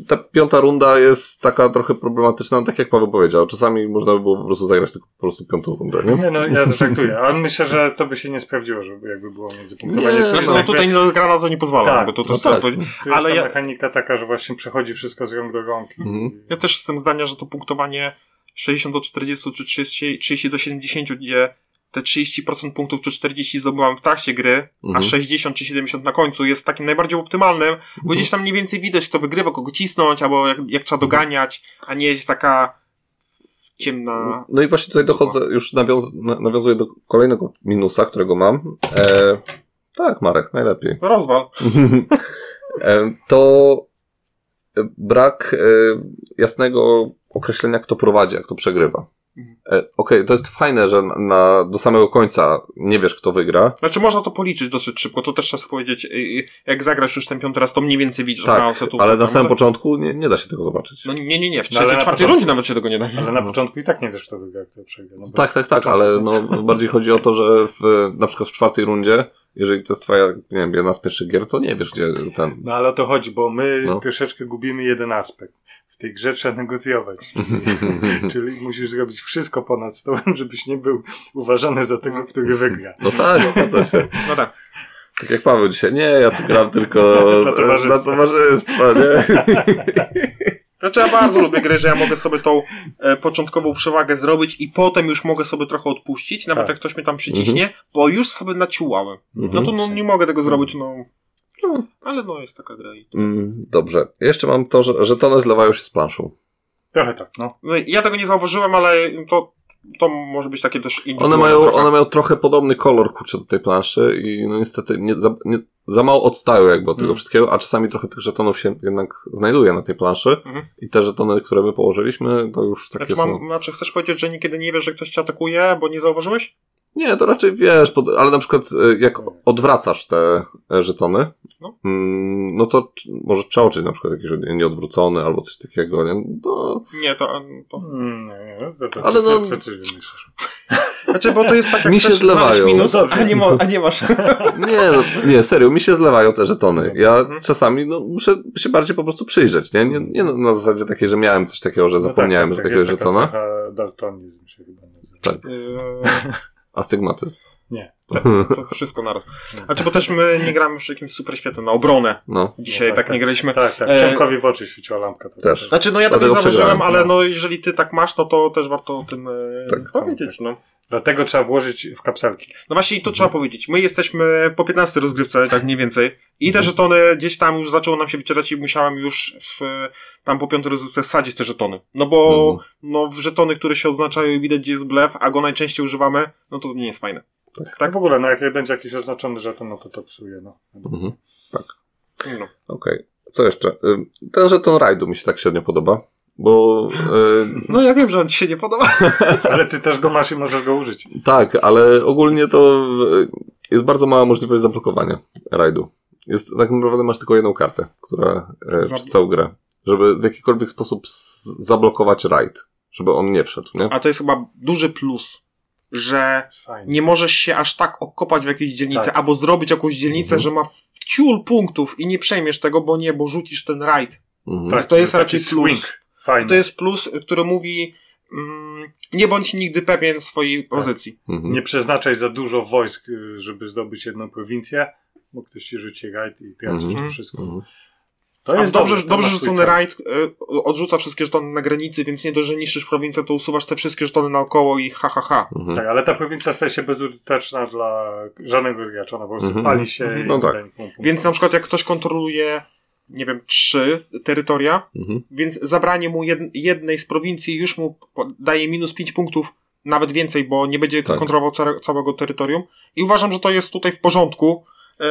ta piąta runda jest taka trochę problematyczna, no tak jak Paweł powiedział, czasami można by było po prostu zagrać tylko po prostu piątą rundę, nie? Nie no, ja to żartuję, ale myślę, że to by się nie sprawdziło, żeby jakby było międzypunktowanie. Nie, To Wiesz, jest no jakby- tutaj niedograna to nie pozwala, Tak, bo to, to no jest tak. To jest ale ta ja- mechanika taka, że właśnie przechodzi wszystko z rąk do rąk. i- Mhm. Ja też jestem zdania, że to punktowanie 60 do 40 czy 30, 30 do 70, gdzie te 30% punktów czy 40 zdobyłam w trakcie gry, a Mhm. 60 czy 70 na końcu jest takim najbardziej optymalnym, bo Mhm. gdzieś tam mniej więcej widać, kto wygrywa, kogo cisnąć, albo jak, jak trzeba doganiać, a nie jest taka ciemna... No i właśnie tutaj dochodzę, już nawiąz, na- nawiązuję do kolejnego minusa, którego mam. E, tak, Marek, najlepiej. Rozwal. e, to brak e, jasnego określenia, kto prowadzi, a kto przegrywa. E, Okej, to jest fajne, że na, na, do samego końca nie wiesz, kto wygra. Znaczy można to policzyć dosyć szybko, to też trzeba powiedzieć, y, y, jak zagrasz już ten piąty raz, to mniej więcej widzisz, Tak, co tu ale na samym początku nie, nie da się tego zobaczyć. No nie, nie, nie, w No, trzeciej, na czwartej rundzie nawet się tego nie da. Ale na początku i tak nie wiesz, kto wygra, kto przegra. No Tak, tak, tak, ale no, bardziej chodzi o to, że w, na przykład w czwartej rundzie, jeżeli to jest twoja, nie wiem, jedna z pierwszych gier, to nie wiesz, gdzie ten. No ale o to chodzi, bo my No. troszeczkę gubimy jeden aspekt. W tej grze trzeba negocjować. Czyli musisz zrobić wszystko ponad stołem, żebyś nie był uważany za tego, który wygra. No tak, zgadza się. No tak. Tak jak Paweł dzisiaj, nie, ja tu gram tylko Dla towarzystwa. dla towarzystwa, nie? Znaczy ja bardzo lubię gry, że ja mogę sobie tą e, początkową przewagę zrobić i potem już mogę sobie trochę odpuścić, nawet Tak. jak ktoś mnie tam przyciśnie, bo już sobie naciułałem. No to no, nie mogę tego zrobić, no. no. Ale no jest taka gra. i- Mm, dobrze. Jeszcze mam to, że żetony zlewają się z planszą. Trochę tak, no. No, ja tego nie zauważyłem, ale to, to może być takie też One indywidualne mają, trochę. one mają trochę podobny kolor kurczę do tej planszy i no niestety nie, za, nie, za mało odstają jakby od tego Mhm. wszystkiego, a czasami trochę tych żetonów się jednak znajduje na tej planszy Mhm. i te żetony, które my położyliśmy, to już takie Znaczy, są... mam, znaczy chcesz powiedzieć, że niekiedy nie wiesz, że ktoś cię atakuje, bo nie zauważyłeś? Nie, to raczej wiesz, pod, ale na przykład y, jak odwracasz te e, żetony, No. mm, no to możesz przeoczyć na przykład jakiś nieodwrócony albo coś takiego, nie? No, Nie, to... to... Nie, nie, to, to, Ale to, no- to, coś wymyślisz. Znaczy, bo to jest tak, jak Mi się zlewają. minus, No a, nie mo- a nie masz. nie, no, nie, serio, mi się zlewają te żetony. Ja Mhm. czasami no, muszę się bardziej po prostu przyjrzeć, nie? Nie, nie no, na zasadzie takiej, że miałem coś takiego, że No zapomniałem, tak, że tak, jakiegoś jest taka żetona. Daltonizm się chyba nazywa. Tak. Astygmatyzm. Nie. to wszystko naraz. Znaczy, bo też my nie gramy przy jakimś super świetle na obronę. No, Dzisiaj No tak, tak, nie graliśmy. Tak, tak. E, w oczy świeciła lampka. To Też. Znaczy, no ja tego nie przegrałem, ale no. no jeżeli ty tak masz, no to też warto o tym e, Tak. powiedzieć, no. Dlatego trzeba włożyć w kapselki. No właśnie i to trzeba powiedzieć. My jesteśmy po 15 rozgrywce, tak mniej więcej. I te żetony gdzieś tam już zaczęło nam się wycierać i musiałem już w, tam po piątej rozgrywce wsadzić te żetony. No bo Mhm. no w żetony, które się oznaczają i widać gdzie jest blef, a go najczęściej używamy, no to nie jest fajne. Tak w ogóle, no jak będzie jakiś oznaczony żeton, no to to psuje, no. mhm. No. okej. Co jeszcze? Ten żeton rajdu mi się tak średnio podoba, bo y, no ja wiem, że on ci się nie podoba. Ale ty też go masz i możesz go użyć. tak, ale ogólnie to y, jest bardzo mała możliwość zablokowania rajdu. Jest, tak naprawdę masz tylko jedną kartę, która Zabl- przez całą grę, żeby w jakikolwiek sposób zablokować rajd, żeby on nie wszedł, nie? A to jest chyba duży plus, że Jest nie możesz się aż tak okopać w jakiejś dzielnicy, Tak. albo zrobić jakąś dzielnicę, Mhm. że ma ciul punktów i nie przejmiesz tego, bo nie, bo rzucisz ten rajd. Mhm. Tak, to jest taki raczej plus. Fajnie. To jest plus, który mówi mm, nie bądź nigdy pewien swojej Tak. pozycji. Mhm. Nie przeznaczaj za dużo wojsk, y, żeby zdobyć jedną prowincję, bo ktoś ci rzuci rajd i tracisz Mhm. to wszystko. Mhm. To jest dobrze, dobrze swój rzucony rajd y, odrzuca wszystkie żetony na granicy, więc nie dość, że niszczysz prowincję, to usuwasz te wszystkie żetony naokoło i ha, ha, ha. Mhm. Tak, ale ta prowincja staje się bezużyteczna dla żadnego z graczy. Ona po prostu Mhm. pali się Mhm. i No nie tak. Więc na przykład jak ktoś kontroluje, nie wiem, trzy terytoria, Mhm. więc zabranie mu jed, jednej z prowincji już mu daje minus 5 punktów, nawet więcej, bo nie będzie Tak. kontrolował ca- całego terytorium. I uważam, że to jest tutaj w porządku. E,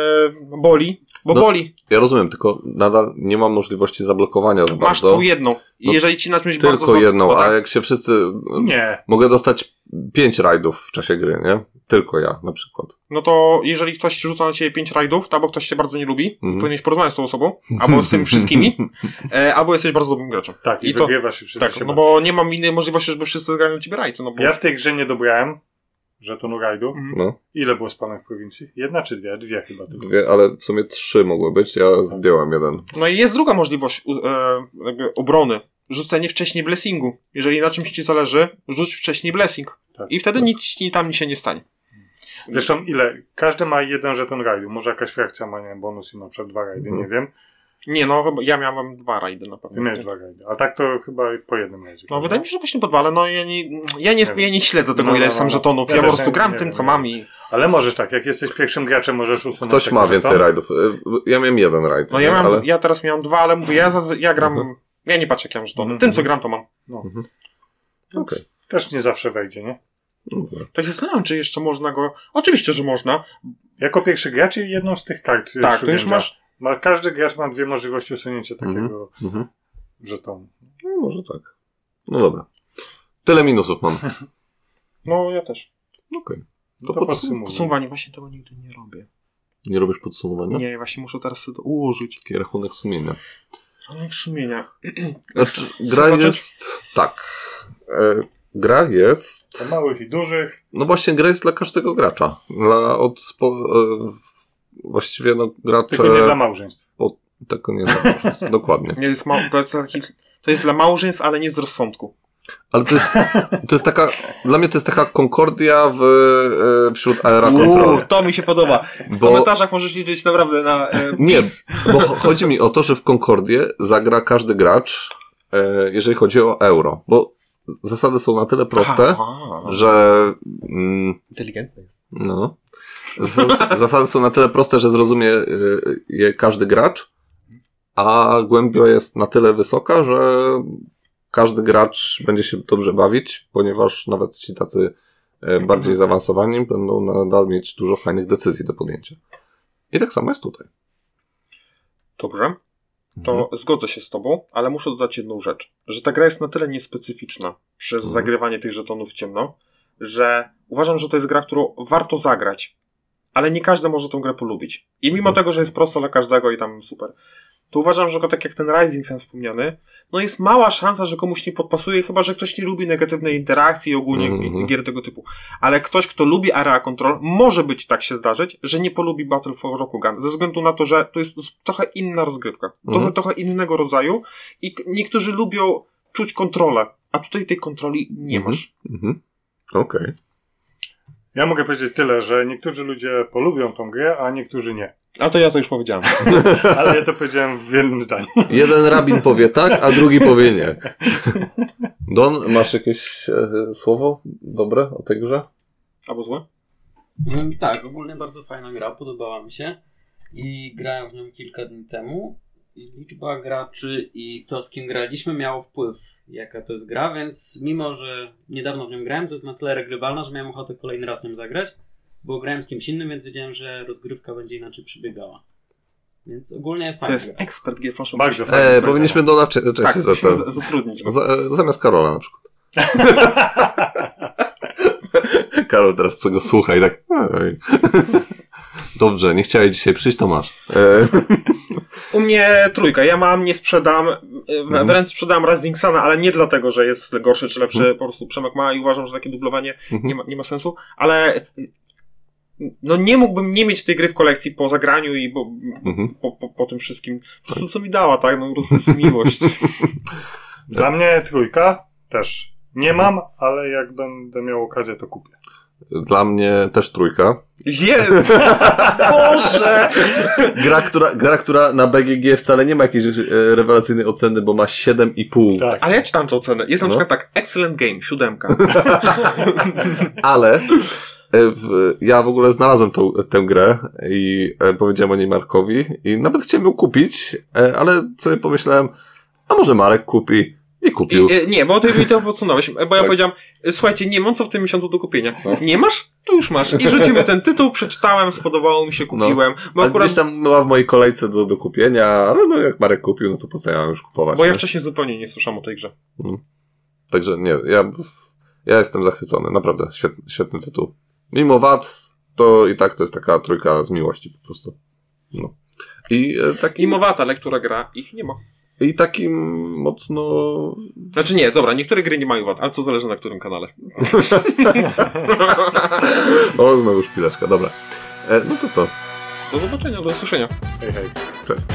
boli, bo No, boli. Ja rozumiem, tylko nadal nie mam możliwości zablokowania za Masz bardzo. tą jedną. I No, jeżeli ci na czymś bardzo... Tylko jedną, tak, a jak się wszyscy... Nie. Mogę dostać pięć rajdów w czasie gry, nie? Tylko ja, na przykład. No to jeżeli ktoś ci rzuca na ciebie 5 rajdów, to albo ktoś cię bardzo nie lubi, Mhm. powinieneś porozmawiać z tą osobą, albo z tymi wszystkimi, e, albo jesteś bardzo dobrym graczem. Tak, i, I to- i wszyscy Tak, się no bo nie mam innej możliwości, żeby wszyscy zagrali na ciebie rajd. No, bo... Ja w tej grze nie dobrałem żetonu rajdu. Mhm. No, Ile było spanych prowincji? Jedna czy dwie? Dwie chyba tylko. dwie, ale w sumie trzy mogły być, ja zdjąłem jeden. No i jest druga możliwość e, jakby obrony. Rzucenie wcześniej blessingu. Jeżeli na czymś ci zależy, rzuć wcześniej blessing. Tak. I wtedy nic ci tam się nie stanie. Zresztą ile? Każdy ma jeden żeton rajdu. Może jakaś frakcja ma, nie wiem, bonus i ma przed dwa rajdy, Mhm. nie wiem. Nie, no ja miałem dwa rajdy na Ty pewno. miałeś dwa rajdy. A tak to chyba po jednym rajdzie. No wydaje mi się, że właśnie po dwa, ale no ja nie, ja nie, Nie ja nie śledzę tego, No, ile no, jest tam no, no. żetonów. Ja Ja, po prostu gram nie tym, co nie mam i... Ale możesz tak, jak jesteś pierwszym graczem, możesz usunąć Ktoś ma żeton. więcej rajdów. Y, Ja miałem jeden rajd. No nie? ja, miałem, ale... ja teraz miałem dwa, ale mówię, ja, za, ja gram... Mhm. Ja nie patrzę, jak ja mam żetony. Mhm. Tym, co gram, to mam. No. Mhm. Więc Okej. Też nie zawsze wejdzie, nie? Dobra. Tak się zastanawiam, czy jeszcze można go... Oczywiście, że można. Jako pierwszy gracz i jedną z tych kart. y, Tak, to już masz... Ma, każdy gracz ma dwie możliwości usunięcia takiego Mhm. żetonu. No może tak. No dobra. Tyle minusów mam. No, ja też. Okej. No To to podsum- podsumuję. Podsumowanie, właśnie tego nigdy nie robię. Nie robisz podsumowania? Nie, właśnie muszę teraz sobie to ułożyć. Taki rachunek sumienia. Rachunek sumienia. Znaczy, Chcę gra jest... Tak. E, gra jest... Dla małych i dużych. No właśnie, gra jest dla każdego gracza. Dla od... Spo, e, właściwie no gracze... Tylko nie dla małżeństw. Tego nie dla małżeństw. Dokładnie. Nie jest ma... to, jest taki... to jest dla małżeństw, ale nie z rozsądku. Ale to jest, to jest taka, dla mnie to jest taka konkordia w, e, wśród Aera Control. to mi się podoba. W Bo, komentarzach możesz liczyć naprawdę na e, nie, bo chodzi mi o to, że w Concordię zagra każdy gracz e, jeżeli chodzi o euro, bo zasady są na tyle proste, Aha, że mm, Inteligentny jest. no, zas- zasady są na tyle proste, że zrozumie y, je każdy gracz, a głębia jest na tyle wysoka, że każdy gracz będzie się dobrze bawić, ponieważ nawet ci tacy e, bardziej zaawansowani będą nadal mieć dużo fajnych decyzji do podjęcia. I tak samo jest tutaj. Dobrze. To Mhm. zgodzę się z tobą, ale muszę dodać jedną rzecz. Że ta gra jest na tyle niespecyficzna przez Mhm. zagrywanie tych żetonów w ciemno, że uważam, że to jest gra, którą warto zagrać. Ale nie każdy może tę grę polubić. I mimo Mhm. tego, że jest prosto dla każdego i tam super, to uważam, że tak jak ten Rising Sun wspomniany, no jest mała szansa, że komuś nie podpasuje, chyba że ktoś nie lubi negatywnej interakcji i ogólnie Mhm. gi- gier tego typu. Ale ktoś, kto lubi Area Control, może być tak się zdarzyć, że nie polubi Battle for Rokugan, ze względu na to, że to jest trochę inna rozgrywka, trochę, Mhm. trochę innego rodzaju i niektórzy lubią czuć kontrolę, a tutaj tej kontroli nie Mhm. masz. Mhm. Okej. Ja mogę powiedzieć tyle, że niektórzy ludzie polubią tą grę, a niektórzy nie. A to ja to już powiedziałem. Ale ja to powiedziałem w jednym zdaniu. Jeden rabin powie tak, a drugi powie nie. Don, masz jakieś e, słowo dobre o tej grze? Albo złe? Tak, ogólnie bardzo fajna gra, podobała mi się i grałem w nią kilka dni temu. Liczba graczy i to, z kim graliśmy, miało wpływ, jaka to jest gra, więc mimo, że niedawno w nią grałem, to jest na tyle regrywalna, że miałem ochotę kolejny raz nią zagrać, bo grałem z kimś innym, więc wiedziałem, że rozgrywka będzie inaczej przebiegała. Więc ogólnie To fajna jest gra. ekspert gier, proszę Bardzo fajnie. E, powinniśmy dodać cze- częściej Tak, za, musimy za, z- zatrudnić za, zamiast Karola na przykład. Karol teraz co go słucha i tak. Dobrze, nie chciałeś dzisiaj przyjść, to masz. E, U mnie trójka. Ja mam, nie sprzedam, e, Mhm. wręcz sprzedam Rising Suna, ale nie dlatego, że jest gorszy czy lepszy. Mhm. Po prostu Przemek ma i uważam, że takie dublowanie Mhm. nie, ma, nie ma sensu. Ale e, no nie mógłbym nie mieć tej gry w kolekcji po zagraniu i po, mhm. po, po, po tym wszystkim. Po prostu co mi dała, tak? No po prostu miłość. Dla mnie trójka też nie mam, ale jak będę miał okazję, to kupię. Dla mnie też trójka. Je! Boże! Gra która, gra, która na BGG wcale nie ma jakiejś e, rewelacyjnej oceny, bo ma 7,5. Tak. Ale ja czytam tę ocenę. Jest na No. przykład tak, excellent game, siódemka. Ale e, w, ja w ogóle znalazłem tą, tę grę i e, powiedziałem o niej Markowi i nawet chciałem ją kupić, e, ale sobie pomyślałem, a może Marek kupi i kupił. I, e, nie, bo ty mi to podsunąłeś, bo ja Tak. powiedziałem, e, słuchajcie, nie mam co w tym miesiącu do kupienia. No. Nie masz? To już masz. I rzucimy ten tytuł, przeczytałem, spodobało mi się, kupiłem. Bo Ale akurat, Gdzieś tam była w mojej kolejce do, do kupienia, ale no jak Marek kupił, no to po co ja mam już kupować? bo ja nie? wcześniej zupełnie nie słyszałem o tej grze. Także nie, ja, ja jestem zachwycony, naprawdę, świetny, świetny tytuł. Mimo wad, to i tak to jest taka trójka z miłości po prostu. No. I e, taki, I mowata, ale która gra, ich nie ma. I takim mocno Znaczy nie, dobra, niektóre gry nie mają wad, ale to zależy na którym kanale. O, znowu szpileczka, dobra. E, no to co? Do zobaczenia, do usłyszenia. Hej, hej. Cześć.